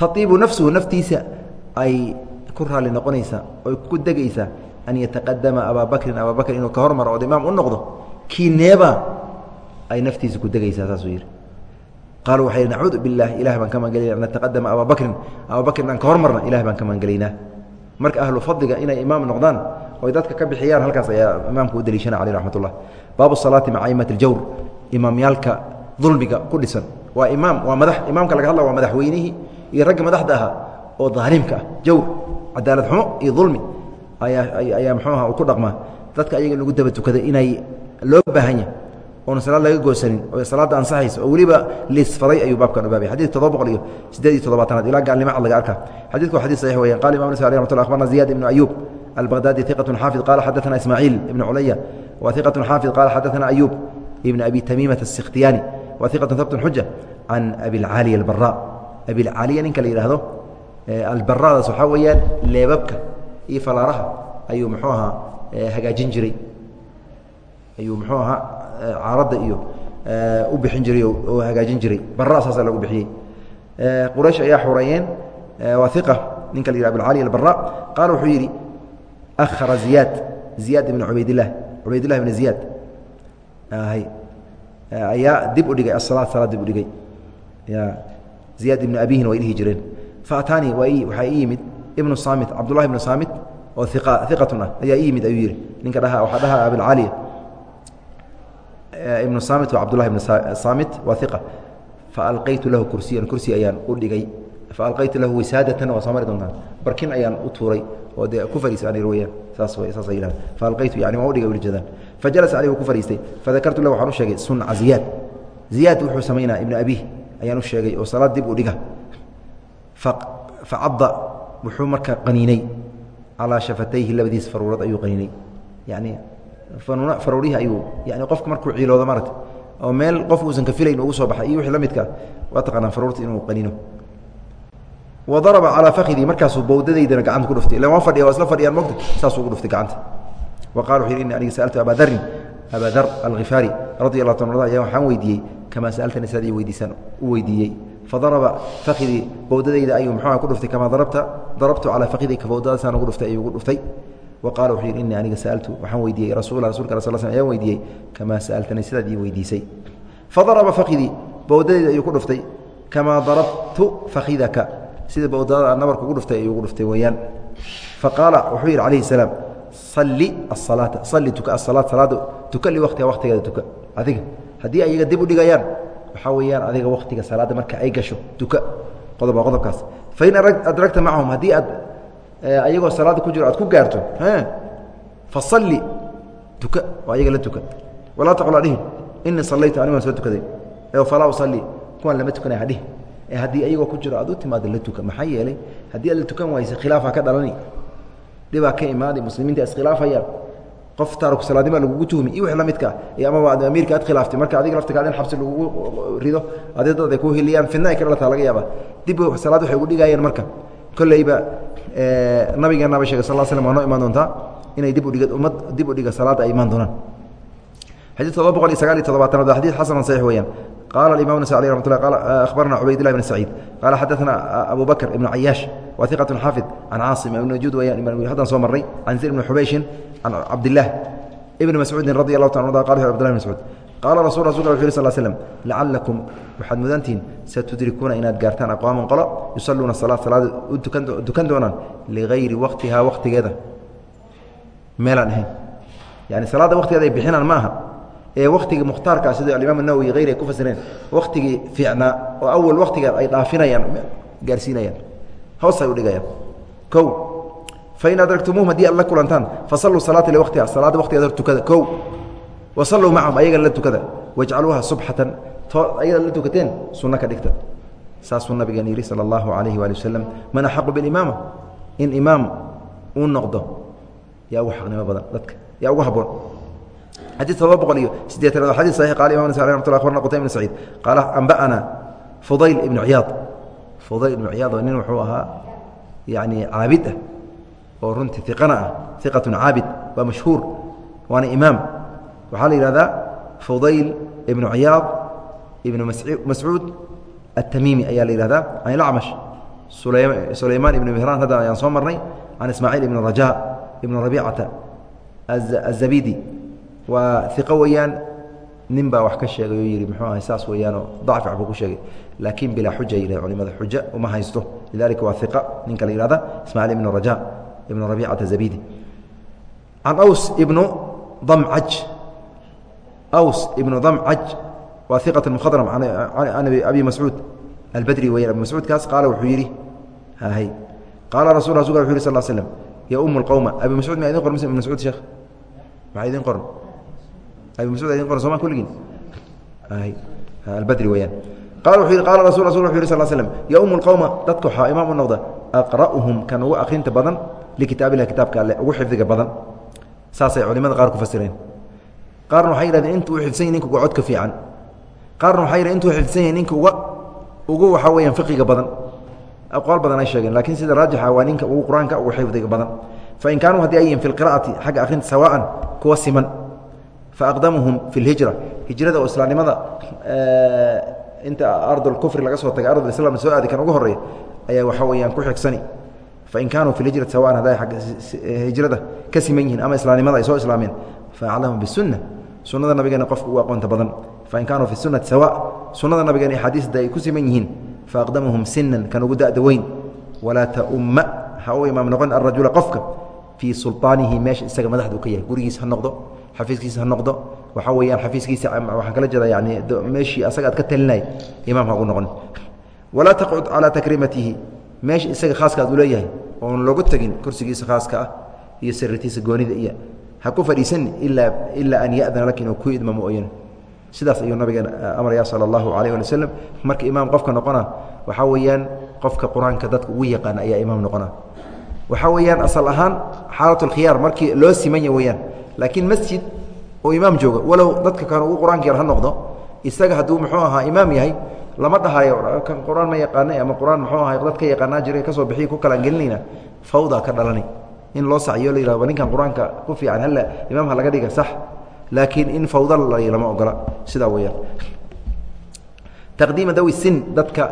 taiibu nafsuhu naftiisa ay ku raali noqonaysaa oy ku degaysaa an yataqadama abaa bakrin abaa bakr inuu ka hormaro ood imaam u noqdo kiineeba ay naftiisa ku degaysaa saasuu yidhi. Qaaluu waxay nacuudu bilah ilah baan ka magangelayna an nataqadama abaa bakrin abaa bakrin aan ka hormarna ilah baan ka magangelaynaa marka ahlu fadliga inay imaam noqdaan oy dadka ka bixiyaan halkaas ayaa imaamku u daliishana caleyh raxmat ullah baabu salaati maca aimat aljawr imaamyaalka ulmiga ku dhisan. Waa imaam waa mada imaamka laga hadla waa madaxweynihii iyo ragga madaxda ahaa oo daalimka ah. Jawr cadaalad xumo iyo ulmi ayaa mxuuaha ku dhaqmaa. Dadka ayaga lagu daba tukaday inay loo baahan yahy oona salaad laga goosanin oo salaadda ansaxaysa oo weliba liisfaray ayuu baabkan ubaabay xadid todoba boqol iyo sideed iyo toddobaatanaad ilaa gaalnimacad laga arka. Xadidku wa saxiix weyan qala imam nasa alih raxmat lla ziyad ibnu ayuub albaqhdadi iqatun xaafid qala xadaana ismaaciil ibnu culaya wa iqatun xaafid qala xadaana ayuub ibn abi tamiimata asikhtiyaani wa iqat habtun xuja can abilcaaliya albara abilcaaliya ninka la yidhaahdo albaradaas waxaa weeyaan leebabka iyo falaaraha ayuu muxuu ahaa hagaajin jiray. Ayuu muxuu ahaa caaradda iyo u bixin jiray oo hagaajin jiray. Bara saasa lagu bixiyey. Quraysh ayaa xureeyeen waa iqa ninka la yidhah abulcali albara qaala wuxuu yidhi akhara ziyaad ziyaad ibn cubaydilah cubaydilah ibn ziyaad ayaa dib u dhigay asalaad salaad dib u dhigay. Ziyaad ibnu abihin way dhihi jireen. Faataanii waxaa ii yimid ibnu saamit cabdullahi ibnu saamit oo iqatun ah ayaa ii yimid ayuu yidhi ninka dhaha waxaa dhaha abilcaaliya ibnu saamit waa cabdullahi ibnu saamit waa iqa faalqaytu lahu kursiyan kursi ayaan u dhigay. Faalqaytu lahu wisaadatan waa soo mari doontaan. Barkin ayaan u tuuray oo dee ku fariisa aan weyaan saas saasa yidhahda faalqaytu yani waan udhigay ujeedaan fajalasa caleyh wuu ku fariistay fadakartu lahu waxaan u sheegay sunca ziyaad ziyaad wuxuu samaynaa ibnu abiih ayaan u sheegay oo salaad dib u dhiga facadda wuxuu marka qaniinay calaa shafatayhi labadiis faruurad ayuu qaniinay yani faruurihii ayuu yani qofka markuu ciiloodo maarata oo meel qof uusan ka filayn ugu soo baxay iyo wixii la midkaa waa taqaanaa faruurta inuu qaniino wa daraba calaa fakidii markaasuu bowdadaydana gacanta ku dhuftay ila waa fadhiya waa isla fadhiyaan mogta saasuu ugu dhuftay gacanta wa qala wuxu yhi ini aniga sa'altu abaa darin abaa dar alkhifaari radi allah ta ayaa waxaan weydiiyey kamaa sa'altani saad ii weydiisaan u weydiiyey fadaraba fakidii bowdadayda ayuu muxuuha ku dhuftay kamaa darabta darabtu calaa fakidika bowdadaasaan ugu dhuftay ayuu ugu dhuftay wa qala wuxuu yidhi innii aniga sa'altu waxaan weydiiyey rasuula rasulka sal sl ayaan weydiiyey kamaa sa'altani sidaad ii weydiisay fadaraba fakidii bowdadayda ayuu ku dhuftay kamaa darabtu fakidaka sida bowdadada nabar kugu dhuftay ayuu ugu dhuftay weeyaan faqaala wuxuu yidhi calayhi salaam salli asalaata salli tuka asalaat salaada tuka liwaqtiha waqtigeeda tuka. Adiga haddii ayaga dib u dhigayaan waxaa weeyaan adiga waktiga salaadda marka ay gasho tuka qodob waa qodobkaas fain adragta macahum haddii aad ayagoo salaadda ku jiro aad ku gaarto fasalli tuka oo ayaga la tuka. Walaa taqol adhihin inii sallaytu anigaan soo tukaday. Falaa usalli kuwaan lama tukanay hadhihi haddii ayagoo ku jiro aad u timaado la tuka maxaa yeelay haddii aad la tukan wayse khilaafaa ka dhalani dhibaa ka imaaday muslimiinta iskhilaafayaan qof taarku salaadnima lagugu tuhmi iyo wix la midka. Iyo amaba ad amiirka aad khilaaftay marka adiga laftigaad in xabsi lagugu rido adi dad ay ku hiliyaan fidna ay ka laga yaaba dib salaad waxay ugu dhigayeen marka. Kolleyba nabigeenaba shegay sal slam waa noo imaan doontaa inay dib udhiga ummad dib u dhiga salaadda ay imaan doonaan. Xadiid todoba boqol iyo sagaal iyo toddobaatanaad waa xadiid xasan saxiix weeyaan. Qala imam nas alي ramat lla akhbarna cubaydlah bn saciid qala xadaثna abu bakr ibn cayaash wa iqaة xaafid can caasim ibn najuud weyaan haddaan soo marnay can zir ibn xubayshin can cabdilah ibn mascuudin radi allahu ta qala abdlah bn mascuud qaala rasul rasul wuxu yh sl slm lacalakum waxaad mudantihiin satudrikuuna inaad gaartaan aqwaaman qolo yusaluuna salaad salaada u tukan doonaan ligayri waktihaa waktigeeda meelaan ahayn yani salaadda waktigeeda ay bixinaan ma aha ee waktigii mukhtaarkaa sida alimaam nawowi hayr ay ku fasireen waktigii fiicnaa oo awal waktiga ay dhaafinayaan gaarsiinayaan hoosay udhigayaan o fain adragtumuuhum haddii aad kulantaan fasalluu salaata liwaqtiha salaada waqtigeeda tukada o wa macahum ayagana la tukada wajcaluuha subxatan too la tukateen sunno ka dhigta saasuu nabigeena yidhi sala allahu calayhi waali wasalam man axaqu bilimaama in imaam uu noqdo yaa ugu xaqnimo badan dadka yaa ugu haboon xadiis todoba boqol iyo siddeetanaad xadis saxiix qaala imam nsari raxmatulah akhbarna qutayma bn saciid qaala anba'ana fudayl ibnu ciyaad fudayl ibnu ciyaad nin wuxuu ahaa yacni caabid ah oo runtii iqana ah iqatun caabid waa mashhuur waana imaam. Waxaa la yidhahdaa fudayl ibnu ciyaad ibnu mascuud atamiimi ayaa la yihahdaa can ilacmash sulaymaan ibnu mihraan hadda ayaan soo marnay can ismaaciil ibnu raja ibnu rabicata azabidi waa iqo weeyaan nin baa wax ka sheegay oo yihi muxuu ahay? Saas weeyaanoo dacfi waxbuu ku sheegay. Laakiin bilaa xuja yidhah culimada xujo uma haysto. Lidalika waa iqa ninka la yihahda ismaaciil ibnu raja ibnu rabicata zabidi can aws ibnu damcaj aws ibnu damcaj waa iqat mukhadram can abi mascuud albadri weyan abi mascuudkaas qaala wuxuu yidhi hay. Qaala rasul rasulka wuxu yih sal slm ya um اqowma abi mascuud ma idin qoran mise ibn mascuud sheekh maxaa idin qoran abi mascuud idin qoran sooma kulligiin albadri weyaan qala wuxuu yihi qaala rasul rasul wuxu yih sal slm um اlqowma dadka waxaa imaam u noqda aqra'uhum kan ugu akrinta badan likitaab ilah kitaabka alle ugu xifdiga badan saasay culimada qaar ku fasireen qaarna waxay yidhahdeen inta uu xifsan yahy ninka uga codka fiican qaarna waxay yidhahen intuu xifsan yahay ninka uga ugu waxaa weyaan fiqiga badan aqwaal badan ay sheegeen lakiin sida raajixa waa ninka ugu qur'aanka ugu xifdiga badan fain kaanuu haddii ay yihiin fi lqira'ati xagga akhrinta sawaan kuwa siman faaqdamuhum fi lhijra hijrada oo islaamnimada inta ardulkufri laga soo tagay ardulislam soo aadi kan ugu horreeya ayaa waxaa weyaan ku xigsani fain kaanuu fi hijrati sawaan hadday agga hijrada ka yihiin ama islaamnimada ay soo islaameen faaclamhum bisunna sunnada nabigeena qofka ugu aqoonta badan fain kaanuu fi sunati sawa sunnada nabigeena axaadiisda ay ku siman yihiin faaqdamuhum sinan kan ugu da'da weyn walaa taumma ha u imaam noqon arajula qofka fii sulطaanihi meesha isaga madaxda u ka yahay gurigiisa ha noqdo xafiiskiisa ha noqdo. Waxaa weeyaan xafiiskiisa waxaan kala jeeda yani meeshii asaga aad ka talinay imaam ha ugu noqon. Walaa taqcud calaa takriimatihi meesha isaga khaaska aad u leeyahay oon loogu tegin kursigiisa khaaska ah iyo siritiisa goonida iyo ha ku fadhiisan ilaa ilaa an ya'dana laka inuu ku idma mooyane sidaas ayuu nabigeena amraya sala allahu calayh ali waslem marka imaam qofka noqona waxaa weeyaan qofka qur'aanka dadka ugu yaqaana ayaa imaam noqona. Waxaa weeyaan asal ahaan xaalat lkhiyaar markii loo simanya weyaan laakiin masjid oo imaam jooga walow dadka kan ugu qur'aanka yar ha noqdo isaga hadduu muxuu ahaa imaam yahay lama dhahayo kan qur'aan ma yaqaanay ama qur'aan muxuu ahay dad ka yaqaanaa jiray ka soo bixiy ku kalaan gelinayna fawda ka dhalani in loo sacyo la yihahdo ninkan qur'aanka ku fiican halla imaam ha laga dhiga sax. Laakiin in fawda lama ogola sidaa weyaan taqdiima dawi sin dadka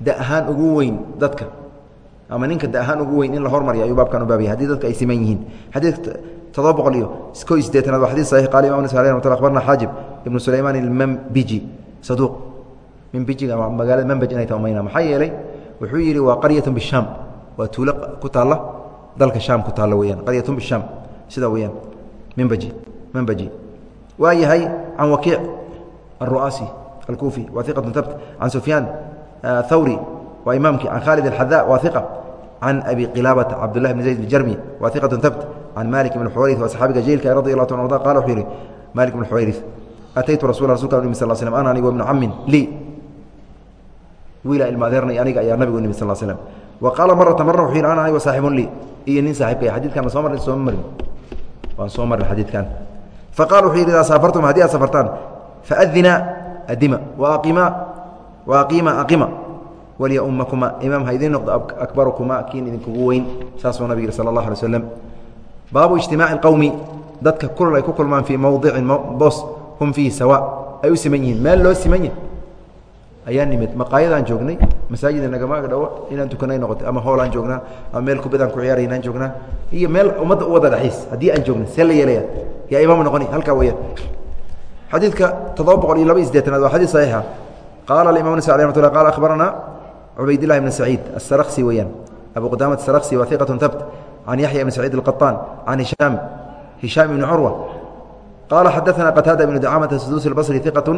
da ahaan ugu weyn dadka. Ama ninka da ahaan ugu weyn in la hormarya ayuu baabkan u baabaya haddii dadka ay siman yihiin todoba boqol iyo ko sideetanaad waa xadis saxiix qala imam nas aleh ramat abarna xaajib ibnu sulaymaan ilmambiji saduuq mambijiga magaalada mambaj inay ta umayna maxaa yeelay wuxuu yidhi waa qaryatun bishaam waa tuulo ku taalla dalka shaam ku taalla weyaan qaryatun bishaam sidaa weyaan mimbaji mambaji waa yahay can wakiic aلru'aasi alkuufi wa iqatu tabt can sufyaan thawri waa imaamkii can khaalid اxada waa iqa can abi qilaabata cabdullahi bn zayd bjarmi waa iqatu tabt can malik bn xuwayri waa saxaabiga jailka radi allah ta arda qala wuxuu yihi malik bn xuwayri ataytu rasul rasulka nimi sal slm ana anigo ibnu camin lii wiila ilma adeernay aniga ayaa nabigu nimi sal slm wa qaala marata marna wuxuu yidhi ana anigo saaxibun lii iyo nin saaxibkay xadidkan soo marrin sooma marin waan soo marin xadiidkan faqala wuxuu yidhi idaa saafartum haddii aad safartaan faadinaa adima waaqima waaqiima aqima waliya ummakuma imaam ha idiin noqdo akbarukuma kiin idinkugu weyn saasuu nabig yihi sala allah alay slam baabu ijtimaaci اqowmi dadka kulal ay ku kulmaan fii mowdicin boos hum fiihi sawa. Ay u siman yihiin meel loo siman yahi ayaa nimid maqaayadaan joognay masaajida nagama dhawo inaan tukanay noqotay ama hoolaan joognaa ama meel kubadaan ku ciyaaraynaan joognaa iyo meel ummadda u wada dhexays haddii aan joogna see la yeelaya yaa imaam noqoni halkaa weyaan xadiidka toddoba boqol iyo laba iyo sideetanaad waa xadiid saxiixa. Qaala aimam nas alay mat lla qala akhbaranaa cubaydillahi bn saciid asarksi weeyaan. Abu qudaamat asarksi waa iqatun tabt can yaxya bn saciid alqaطaan can hishaam hishaam ibni curwa qaala xadaثana qataada ibnu dacamata saduusi اlbصri iqatu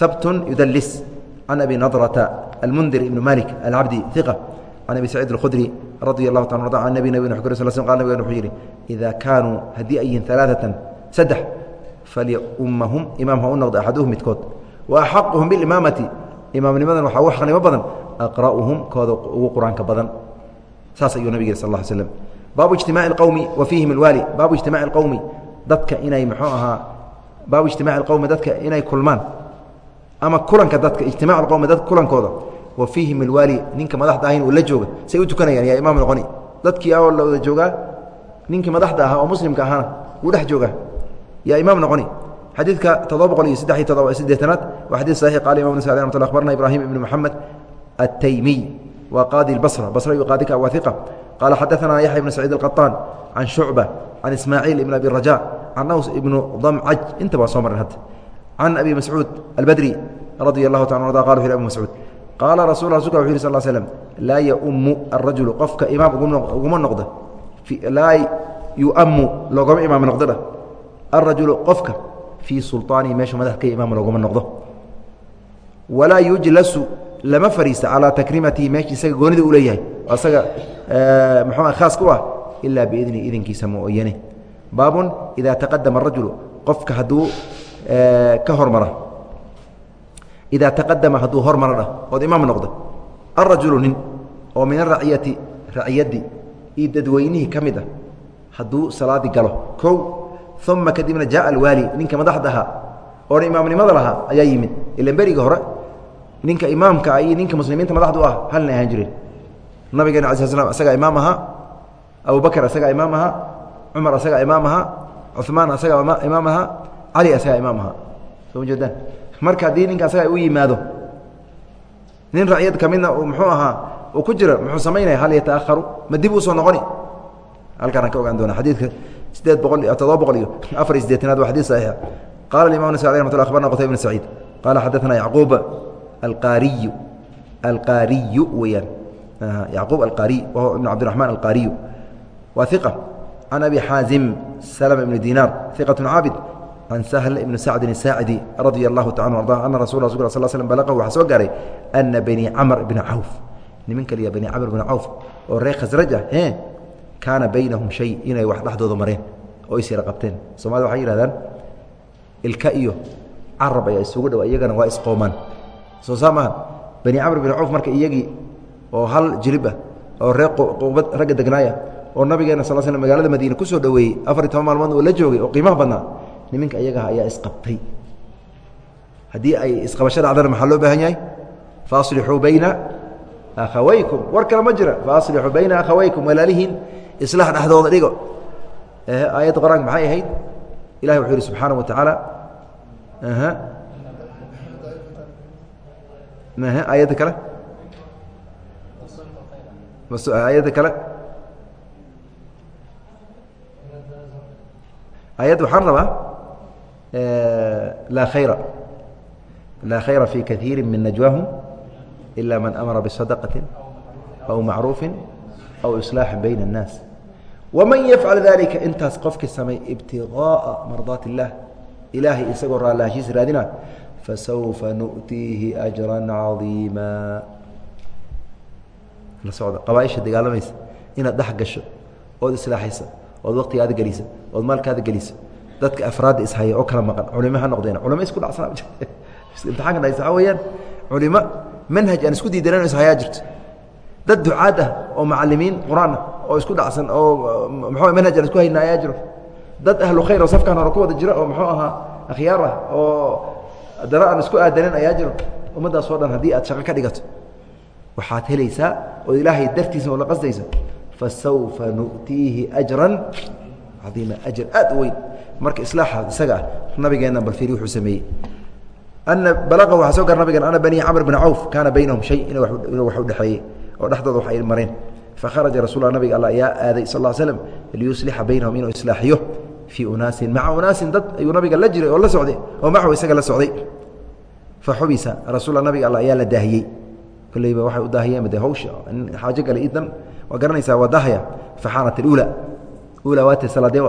habtun yudalis can abi nadrata almundir ibn malik alcabdi iqa can abi saciid اlkhudri radi allahu ta arda can nabi nabig q sl sl qal nabgen wuxuu yidhi ida kaanuu haddii ay yihiin alaaثatan saddex falyummahum imaam ha u noqdo axaduhum midkood wa axaquhum bilimaamati imaamnimadan waxaa ugu xaqnimo badan aqra'uhum kooda ugu qur-aanka badan saas ayuu nabig yiri sal ll slm baabu ijtimaci qowmi wa fiihim alwaali. Baabu ijtimaaci qowmi dadka inay mxuu ahaa baabu ijtimaaci qowmi dadka inay kulmaan. Ama kulanka dadka ijtimac qowmi dad kulankooda. Wa fiihim alwaali ninka madaxda ahayn uu la jooga. Say u tukanayaan yaa imaam noqoni dadkii oo la wada joogaa ninkii madaxda ahaa oo muslimka ahaana wuu dhex joogaa. Yaa imaam noqoni xadiidka todoba boqol iyo saddex iyo todoba siddeetanaad waa xadiid saxiix. Qaala imam nasa alih ramat lla akhbarna ibrahim ibni moxamed altaymiy waa qaadi lbasra basra yu qaadika waa iqa qala xadaثna yaحya بن سacيid القطاn can شhuعبة can ismaaعيil ibn abi الرajاء can aws ibnu ضمcaj inta baa soo maran hadda can abi mascuud albadri radia allahu taala arda qala wuxu abi mascuud qaala rasul rasulka wuxu yih sal slm laa yaumu arajulu qofka imaam uguma noqda laa yuamu loogama imaam noqdodha arajulu qofka fii sulطaanihi meeshu madax ka imaam looguma noqdo walaa yujlasu lama fariista calaa takrimatihi meesha isaga goonida u leeyahay. Oo isaga mxuu khaas ku ah ilaa biidni idinkiisa mooyane. Baabun idaa taqadama arajulu qofka hadduu ka hormara. Idaa taqadama hadduu hormaro dhah ood imaam noqdo arajulu nin oo min araciyati raciyaddi iyo dadweynihii ka mid ah hadduu salaadii galo. Kow uma kadibna jaءa alwaali ninka madaxda ahaa oona imaamnimada lahaa ayaa yimid. Ilan beriga hore ninka imaamka ah iyo ninka muslimiinta madaxdu ah halna ahaan jireen nabigeena ala sl slam isagaa imaam ahaa abubakr isagaa imaam ahaa cumar isagaa imaam ahaa cumaan isagaa imaam ahaa cali isagaa imaam ahaa soo ujeedaan marka haddii ninka isagaa u yimaado nin raciyad ka midna muxuu ahaa uu ku jira muxuu samaynaya hal yataakharu ma dib u soo noqoni? Halkaanaan ka ogaan doona xadiidka sideed boqol todoba boqol iyo afar iyo sideetanaad waa xadid saxiixa qala imam ns aleh ramat lla abarna qutayb bn saciid. Qaala xadaana yacquub alqaariyu alqaariyu weyaan yacquub alqaariy wahuwa ibn cabdiraxmaan alqaariyu waa iqa can abi xaazim salama ibni dinaar iqatun caabid. Can sahl ibni sacdin asaacidi radia allahu taca anu arda ana rasul rasul sl slm balaqahu waxaa soo gaaray ana bani camr bni cawf. Niman kaliya bani camr bni cawf oo reer khasraj ah e kaana baynahum shay inay wax dhexdooda mareen oo isyara qabteen. Soomaalida waxay yihahdaan ilka iyo carab ayaa isugu dhow iyagana waa isqoomaan soo saa maaha bani camr bin cawf marka iyagii oo hal jilib ah oo reer qubad ragga degnaaya oo nabigeena sal sl magaalada madiine ku soo dhoweeyey afar iyo toban maalmood oo la joogay oo qiimaha badnaa niminka iyagaha ayaa isqabtay. Haddii ay isqabasho dhacdana maxaa loo baahan yahay? Faaslixuu bayna akhawaykum. War kale ma jira. Faaslixuu bayna akhawaykum walaalihiin islax dhexdooda dhigo. Aayadda qor-aanka maxay ahayd? Ilahi wuxuu yihi subxaana wa tacaala aayadda kale aayadda kale aayadda waxaan rabaa laa khayra laa khayra fi kaiiri min najwaahum ila man amara bisadaqati aw macruufi aw islaaxi bayna الnaas wman yafcal dalika intaas qofkii samay ibtiغaaءa mardaat اllah ilaahay isagoo raalaashiis raadina fasawfa nu'tiihi أjra cadiima la socda qabaaisha dagaalamaysa inaad dhex gasho ood islaaxaysa ood waktigaada gelisa ood maalkaada gelisa dadka afraadda ishaya oo kala maqan culimo ha noqdeen culimo isku dhacsana imtixaanka dhas waxaa weyaan culimo manhaj aan isku diidanan ishayaa jirto dad ducaad ah oo macalimiin qur'aan ah oo isku dhacsan oo mxuu manhaj aan isku hayna ayaa jiro dad ahlu khayr oo safkan hore ku wada jira oo muxuu ahaa akhyaar ah oo dana aan isku aadanin ayaa jiro. Ummaddaas oo dhan haddii aad shaqo ka dhigato waxaad helaysaa oo ilaahay dartiisa oo la qasdaysa fasawfa nu'tiihi ajran cadiima. Ajr aad u weyn. Marka islaaxaas isaga ah nabigeenna bal fiiri wuxuu sameeyey. Ana balaqa waxaa soo gar nabigan ana bani camr bn cawf kaana baynahum shay inuu wax u dhexeeyey oo dhexdooda wax ay mareen. Fakharaja rasul nabiga alla ayaa aaday sal l slm liyuslixa baynahum inuu islaaxiyo fii unaasin maca unaasin dad ayuu nabiga la jiray oo la socday oo macahu isaga la socday. Fa xubisa rasuula nabiga alla ayaa la daahiyey. Koleyba waxay u daahiyeen de hawsha nin xaajo gala idan waa garanaysaa waa daahaya faxaanat iuula uula waate salaade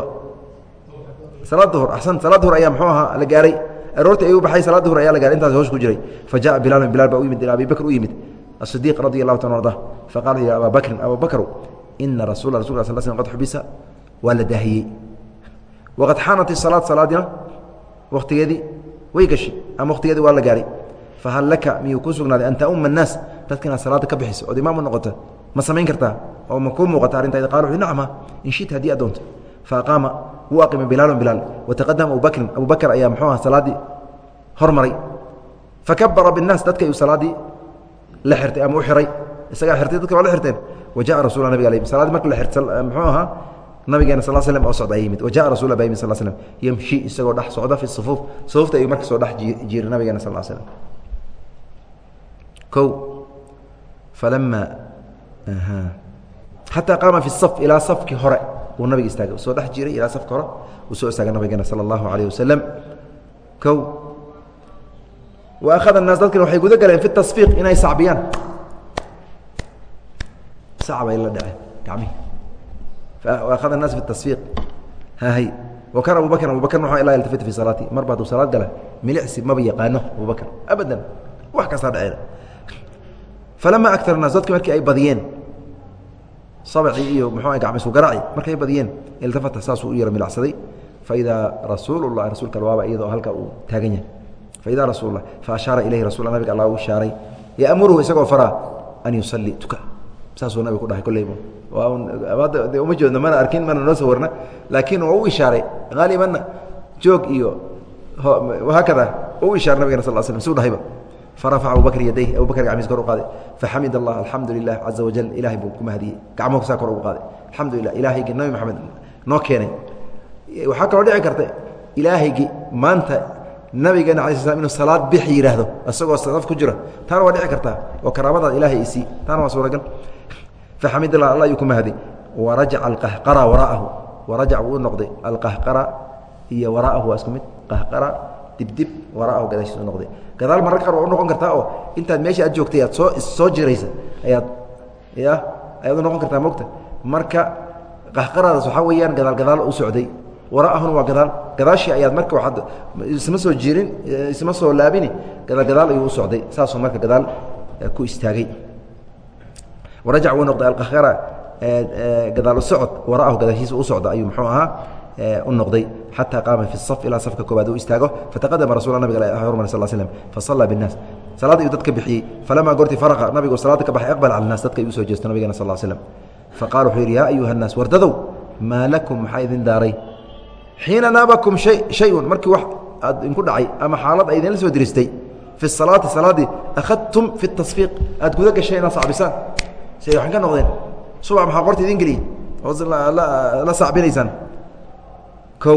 salaad duhur axsan salaad duhur ayaa mxuu ahaa la gaaray. Aroortii ay u baxay salaad duhur ayaa la gaaray intaas hoos ku jiray. Fa jaa bilaal bilaal baa u yimid abi bakr u yimid. Asidiq radi allahu taala arda faqala ya abaa bakrin abaa bakrow ina rasuula rasulka sal sl qad xubisa waa la daahiyey waqad xaanat isalaad salaadina wakhtigeedii way gashay ama wakhtigeedii waa la gaaray fahal laka miyuu kuu sugnaaday an tauma annaas dadka salaada ka bixiso ood imaam u ma samayn kartaa oo ma kuu muuqata arintayda qaal wuxuu nacma in shita haddii aad doonto faaqaama wuu aqimay bilaalun bilaal wataqadama abubakrin abu ayaa muxuu aha salaaddii hormaray fakabara binnaas dadka ayuu salaaddii la xirtay ama u xiray isagaa xirtay dadka waa la xirteen wa jaءa rasulla nabig salaadii marka la xirtay muxuu ahaa nabigeena sal slm oo socda yimid. Wa jaa rasul b sl slm yamshi isagoo dhex socda fi sufuuf sufuufta ayuu marka soo dhex jiiray nabigeena sal slm o falama xataa qaama fi saf ilaa safki hore uu nabiga istaaga soo dhex jiray ilaa safki hore uu soo istaagay nabigeena sala allahu alayh wasalam o wa akhada naas waxay guda galeen fi tasfiiq inay sacbiyaan. Sacbay la dhaceen gamihi akhada nas fi tasfiiq hah wakan abubakr abubakr maa ilaa yaltafit fi salaati marba hadduu salaad gala milicsi maba yaqaano abubakr abadan wax kastaa dhaceeda falama aar naas dadki markii ay badiyeen abcii iyo mxu gacmaisku garaaci markay badiyeen iltafata saasuu u yara milacsaday faidaa rasuul lah rasulka waaba iyadoo halka uu taagan yahay faidaa rasul lah faashaara ilayhi rasu nabiga alla u shaaray yamurhu isagoo faraa an yusalii tuka saasuu nabig ku dhahay koleybu uma jeedno mana arkin mana noo sawirna laakiin waa u ishaaray haalibanna joog iyo haakada u ishaaray nabigana sal slam suu dhahayba. Farafaca abubakr yadayh abubakr gacmiis kor u qaaday. Faxamid allah alxamdu lilah caza wajal ilahay buu ku mahadiyey gacmuhu saa kor ugu qaaday. Alxamdu lilah ilaahaygi nabi maxamed noo keenay. Waxaa kaloo dhici karta ilaahaygi maanta nabigeena ala sl inuu salaad bix yidhaahdo isagoo saf ku jira taana waa dhici kartaa oo karaamadaad ilaahay isii taana waa suuragal faxamid allah alla ayuu ku mahadi warajaca alqahqara waraahu warajac wuu u noqday alqahqara iyo waraahu waa isku mid qahqara dibdib waraahu gadaashiis u noqday gadaal mararka qaar waa u noqon kartaa oo intaad meesha aad joogtay aad soo soo jiraysa ayaad ya ayaad u noqon kartaa mogta marka qahqaradaas waxaa weeyaan gadaal gadaal u socday waraahuna waa gadaal gadaashii ayaad marka waaad isma soo jirin isma soo laabini gadaal gadaal ayuu u socday saasuu marka gadaal ku istaagay warajac wuu noqday alqahqara gadaal socod waraahu gadaashiisa u socda ayuu muxuu ahaa u noqday. Xataa qaama fi saf ilaa safka koobaad uu istaago fataqadama rasul nabiga hormar sal slm fasallaa binnaas. Salaad ayuu dadka bixiyey falamaa goortii faraqa nabigu salaada ka baxay aqbal cala nas dadka ayuu u soo jeesto nabigana sal slm faqala wuxuu yidhi yaa ayuha الnaas wardadow maa lakum maxaa idin daaray? Xiina naabakum hay shayun markii wax aad inku dhacay ama xaalad ay idinla soo diristay fi salaati salaaddii akhadtum fi tasfiiq aad guda gashay inaad sacbisaan si ay waxan ka noqdeen subax maxaa qorta idin geliyey oo la sacbinaysaan o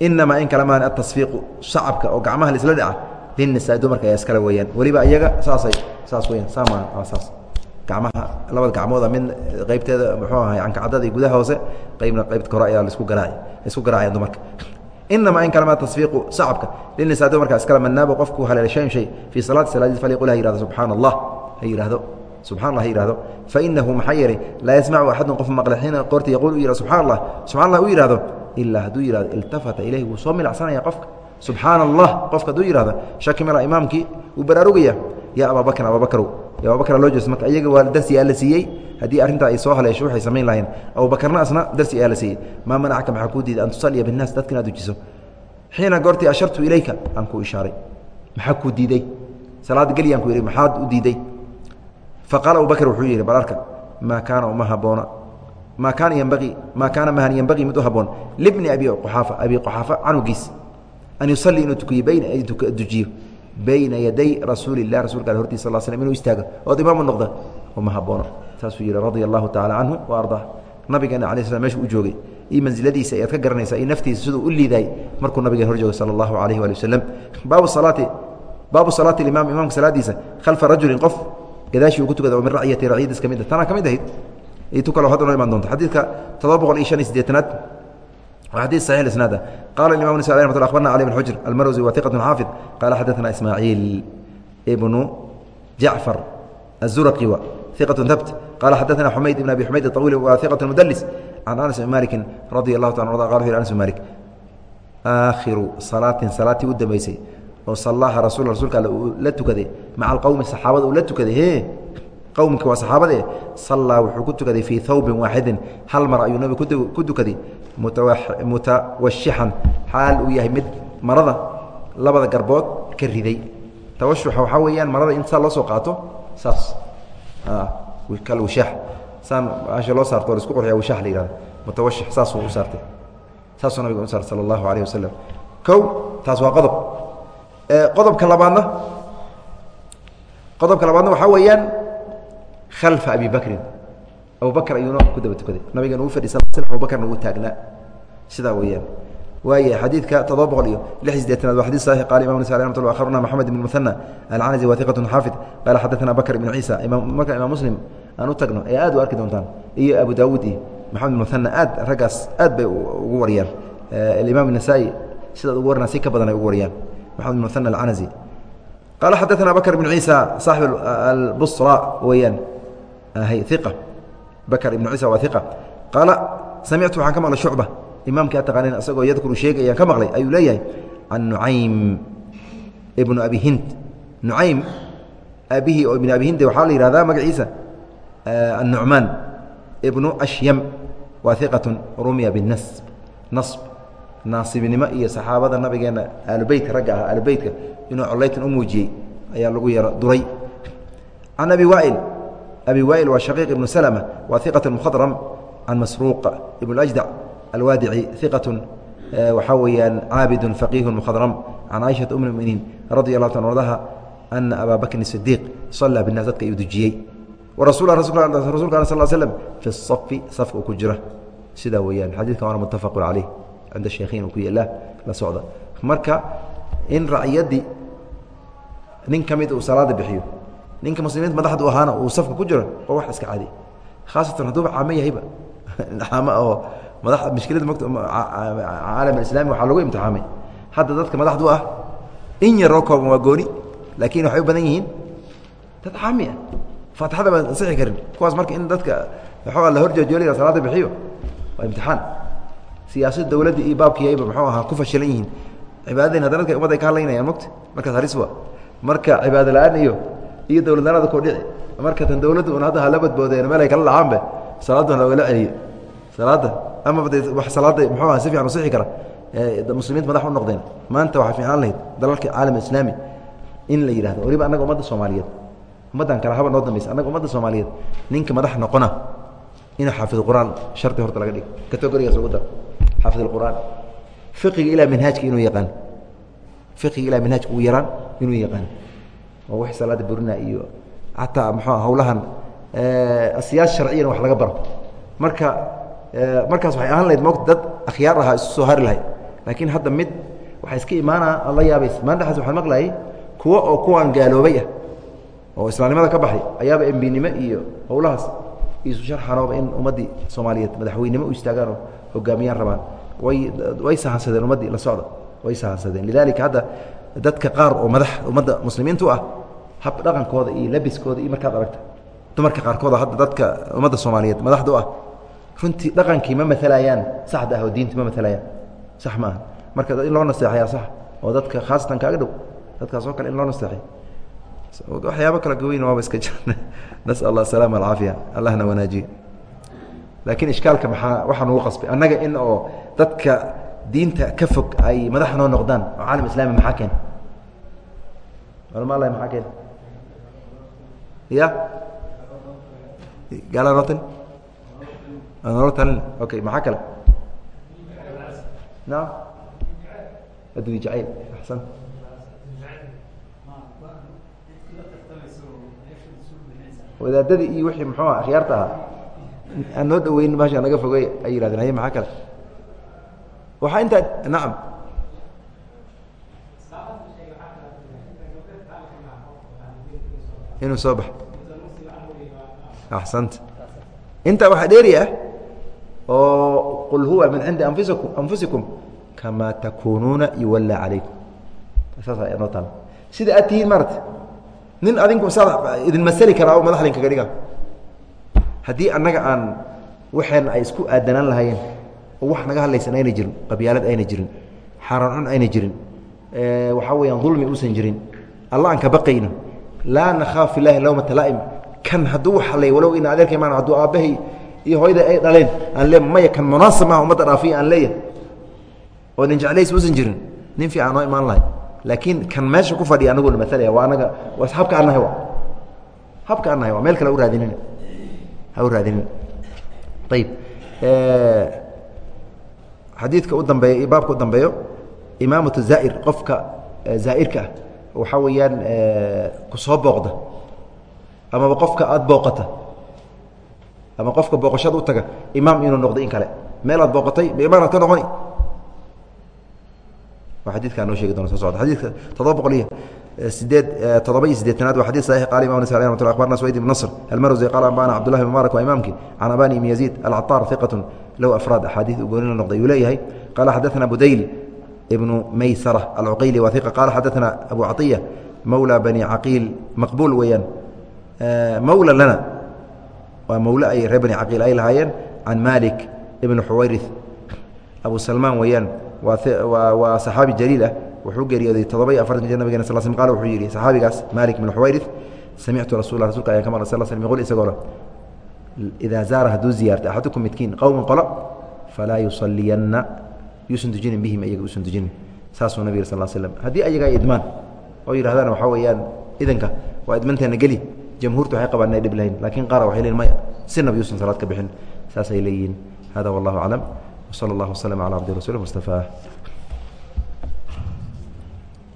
inamaa in kale atasfiiqu shacabka oo gacmaha laisla dhaca linnisaa dumarka ayaa iskale weeyaan. Weliba iyaga saasay saas weyaan saamaa waa saas. Gacmaha labada gacmooda mid qaybteeda muxuu ahay cankacadada gudaha hoose qaybna qaybta kore ayaa la isku garaaci isku garaacaya dumarka. Inamaa in kale maa tasfiiqu shacabka linnisaa dumarka iskale manaabo qofku haleelay shayn shay fii salaati salaadiis falyaqul ha yihahdo subxaana allah ha yidhaahdo subxana allah ha yihahdo fainahu maxaa yeelay laa yasmacu axadun qof maqle xiina qoorta yaquul u yihahdo subxana allah subxana allah u yihahdo ilaa hadduu yihahdo iltafata ilayhi wuu soo milacsanaya qofka. Subxaana allah qofka hadduu yihahdo shaki mala imaamkii wuu baraarugaya yaa abaabakrin ababakrow ya ababakra loo jeesto marka iyaga waa darsi aa la siiyey haddii arrintaa ay soo haleesho waxay samayn lahayeen abubakarna asna darsi aa la siiyey. Maa manacaka maxaa kuu diiday? An tusaliya binnaas dadka inaad ujiso. Xiina goortii ashartu ilayka aan kuu ishaaray. Maxaa kuu diiday? Salaad geliyaan ku yidhi maxaad u diiday faqaala abubakr wuxuu yidhi bal arka maa kaana uma haboona maa kaana ymbaii maa kaana mahan yembagii mid u haboon libni abi quxaafa abi quxaafa canugiis an yusalii inuu tukiyo bayna dujiyo bayna yaday rasuuli lah rasulka al hortiis sal slm inuu istaago ood imaamu noqda uma haboono saasuu yihi radia allahu tacala canhu wa ardaa nabigeena ala slam meshu u joogay iyo mansiladiisa ayaad ka garanaysaa iyo naftiisa siduu u liidaay markuu nabigeen hor joogay sala allahu alayh waali salaati baabu salaati imaam imaamka salaadiisa khalfa rajulin qof gadaashii uu ku tukada oo min raciyati raciyadiis ka mid a tanaa ka mid ahayd iyo tu kaloo hadda noo imaan doonto xadiidka todoba boqol iyo shan iyo siddeetanaad waa xadiid saxiix isnaada qala imam nasa alih ramat akhbarna cali bn xujr almarwsi wa iqat xaafid qala xadaثna ismaaciil ibnu jacfar الzuraqi wa iqaة habt qala xadaثna xumayd ibn abi xumayd aطawil wa iqaة mudlis can anas bn maliki radi allahu ta qa wuxu anas bn malik aakhiru salaatin salaatii u dambeysay oo salaaha rasul rasulka alle uu la tukaday maca alqowmi saxaabada uu la tukaday he qowmka waa saxaabade sallaa wuxuu ku tukaday fii hawbin waaxidin hal mar ayuu nabigu ku tukaday. Mutawashixan xaal uu yahay mid marada labada garbood ka riday. Tawashuxa waxaa weeyaan marada in saa loo soo qaato saas. Kal wishaax saan asha loo saarto o la isku qurxiya wishaax la yihahdo mutawashix saasuu u saartay. Saasuu nabiga u saartay sala allahu alayh wasalam kow taas waa qodob qodobka labaadna? Qodobka labaadna waxaa weeyaan khalfa abi bakrin abu bakr ayuuna ku daba tukaday. Nabigan ugu fadhiisa abu bakrna uu taagnaa. Sidaa weeyaan. Waay xadiidka todoba boqol iyo lix iy sideetanaad waa xadis saxix qala imam nasa alah ramatullah akhbarna maxamed ibn muhana alcanzi wa hiqatun xaafid qaala xadaثana bakr ibn ciisa. Markaa imaam muslim aan u tagno ee aad u arki doontaan iyo abu daawuud iyo maxamed ibn muhana aad raggaas aad bay ugu wariyaan alimaam nasaa-i sidaad ugu warnaa si ka badan ay ugu wariyaan maxamed bn muhana alcanasi qaala xadaثna bakr bn ciisa saaxib albusra weeyaan iqa bakr ibn ciisa waa iqa qaala samictu waxaan ka maqlay shucba imaamkii a taqaanin isagoo yadkuru sheegay ayaan ka maqlay. Ayuu leeyahay can nucaym ibnu abi hind. Nucaym aabihii oo ibn abi hinde waxaa la yihahdaa magaciisa annucmaan ibnu ashyam waa iqatun rumiya binas nasb naasibnimo iyo saxaabada nabigeena aalubeytka ragga ah aalubeytka inuu collaytan u muujiyey ayaa lagu yaro duray. Can abi waail abi waail waa shaqiiq ibnu salma waa iqat mukhadram can masruuq ibn ajdac alwaadici iqatun waxaa weeyaan caabidun faqiihun mukhadram can caaishata um muminiin radi allahu ta ardaha ana abaa bakrin sidiiq sallaa binaas dadka ayuu dujiyey. Warasul rasulka sal slm fi safi safka uu ku jira sidaa weeyaan xadiidkan waana muttafaqun caleyh cinda sheekhiin uu ku yeelaa la socda marka in racyadii nin ka mid uu salaada bixiyo ninka muslimiinta madaxdu ahaana uu safka ku jiro waa wax iska caadi khaasatan hadduuba caamo yahayba caamo oo mada mishkilada mot caalam alislami waxaa lagu imtixaamay hadda dadka madaxdu ah in yaroo kooban waa gooni laakiin waxay u badan yihiin dad caami ah faatixada baan ansixi karin kuwaas marka in dadka waxoogaa la horjoojoolaya salaada bixiyo waa imtixaan siyaasada dowladda iyo baabkiiyayba muxuu ahaa ku fashilan yihiin. Cibaadadeen haddana dadka umad ay ka hadlaynayaan mogta markaas halis wa marka cibaado la'aan iyo iyo dowladnimada ku dhici. Marka tan dowladda un hadda hala badboodeen meel ay kala dhacaanbe salaadda loogala celiyo salaadda amaba de wax salaadda muxuu aha si fiican usixi kara. Muslimiinta madax u noqdeen. Maanta waxay fiicnaan lahayd dalalka caalam islaami. In la yidhahdo waliba annaga ummadda soomaaliyeed. Ummaddan kale haba noo dambaysa. Annaga ummadda soomaaliyeed ninka madax noqona. Inuu xaafid qur'aan shardi horta laga dhigo kategorigaas ugu dar xaafid qur'aan fiqiga ilaa manhaajka inuu yaqaan. Fiqiga ilaa manhaajka ugu yaraan inuu yaqaan. Oo wax salaada burina iyo xataa muxuu hawlahan asiyaas sharciyana wax laga baro. Marka markaas waxay ahaan lahayd moogta dad akhyaar ahaa isu soo hari lahay laakiin hadda mid waxaa iska imaanaa ad la yaabays. Maandhaxaas waxaan maqlayay kuwa oo kuwaan gaaloobay ah oo islaamnimada ka baxay ayaaba embinimo iyo howlahaas isu sharxanooba in ummaddii soomaaliyeed madaxweynimo u istaagaan oo hogaamiyaan rabaan. Way sahansadeen ummaddii la socda. Way sahansadeen lidalika hadda dadka qaar oo madax ummadda muslimiintu ah hab dhaqankooda iyo labiskooda iyo markaad aragta dumarka qaarkooda hadda dadka ummadda soomaaliyeed madaxda u ah runtii dhaqankii ma maalayaan saxda ah oo diinta ma maalayaan sax ma aha. Marka in loo naseexayaa sax oo dadka khaasatan kaaga dhow dadkaas oo kale in loo naseexay waxyaabo kala gaweyn waaba iska jirna nasal allah asalaama alcaafiya allahna wanaajiye laakiin ishkaalka maxaa waxaa nugu qasbay. Annaga in oo dadka diinta ka fog ay madax noo noqdaan oo caalam islami maxaa keena malmaalahi maxaa keena ya gaala noo tali okay maxaa kale? Naam? Addunya jacayl axsan. Wadaadadii iyo wixii muxuu ah akhyaarta ahaa aan noo dhaweyn maasha naga fogey ay yihahdeen haye maxaa kale? Waxaa intaa nacam inuu soo baxo axsanta intaa waxaa dheeri ah oo qul huwa min cindi anfusikum anfusikum kamaa takuunuuna yuwallaa calaykum. Saas noo taala sida aad tihiin maarata nin adinku saad idin masali karaa oo madax linkaga dhiga haddii annaga aan waxeena ay isku aadanaan lahaayeen oo wax naga hadlaysan ayna jirin qabyaalad ayna jirin xaaraan cun ayna jirin waxaa weeyaan dulmi uusan jirin alla aan ka baqayno laa nakhaaf filahi lawmata laa'im kan hadduu halay walow ina adeerkay maan hadduu aabbahay iyo hooyada ay dhaleen aan le maya kan munaasab maaha ummadda dhaafiya aan leeyahay oo nin jeclays uusan jirin nin fiican noo imaan lahay laakiin kan meesha ku fadhiya anaguna maalaya waa anaga waa habka an nahay habka an nahay waa meel kale u raadinina ha u raadinina ayib xadiidka u dambeeya iyo baabka u dambeeyo imaamatu zaa'ir qofka zaa'irka ah waxaa weeyaan ku soo booqda. Amaba qofka aada booqata ama qofka booqashada u taga imaam inuu noqdo in kale. Meel aad booqatay ma imaam aad ka noqoni. Waa xadidkaa noo sheegi doona soo socda. Xadidka toddoba boqol iyo sideed eh, todoba iyo sideetanaad waa xadis saxix qala imam nasai ramat abarna swayd ibn nasr almarwsi qala anbana cabdullahi ibn mubarak waa imaamkii can abani ibn yaziid alcaطaar hiqatun low afraad axaadiid uu goonila noqday yuu leeyahay qala xadaana budayl ibnu maysara alcuqayli waa iqa qala xadaana abu caiya mawla bani caqiil maqbuul weeyaan. Eh, mawla lana waa mawle ay ree bani caqiil ay lahaayeen can malik ibnu xuwayri abu salmaan weeyaan waa saxaabi jaliil ah wuxuu geeriyooday todoba iyo afartan jir nabigena sal sl qal wuxuu yidhi saxaabigaas malik ibn xuwayrith samictu rasul rasulka ayaan ka maqlay sal sl yqul isagoo idaa zaara hadduu ziyaarta axadukum midkiin qowman qolo falaa yusaliyanna yuusan tujinin bihim iyaga usan tujinin saasuu nabig sal slm haddii ayaga ay idmaan oo yidhahdaan waxaa weeyaan idanka waa idmanteena geli. Jamhuurtu waxay qabaan inay dhib lahayn laakiin qaara waxay leeyiin maya sinab yuusan salaad ka bixin. Saasay leeyihiin. Hada wallahu aclam. Wsala allah waslm cala cabdi rasuulih mustafaah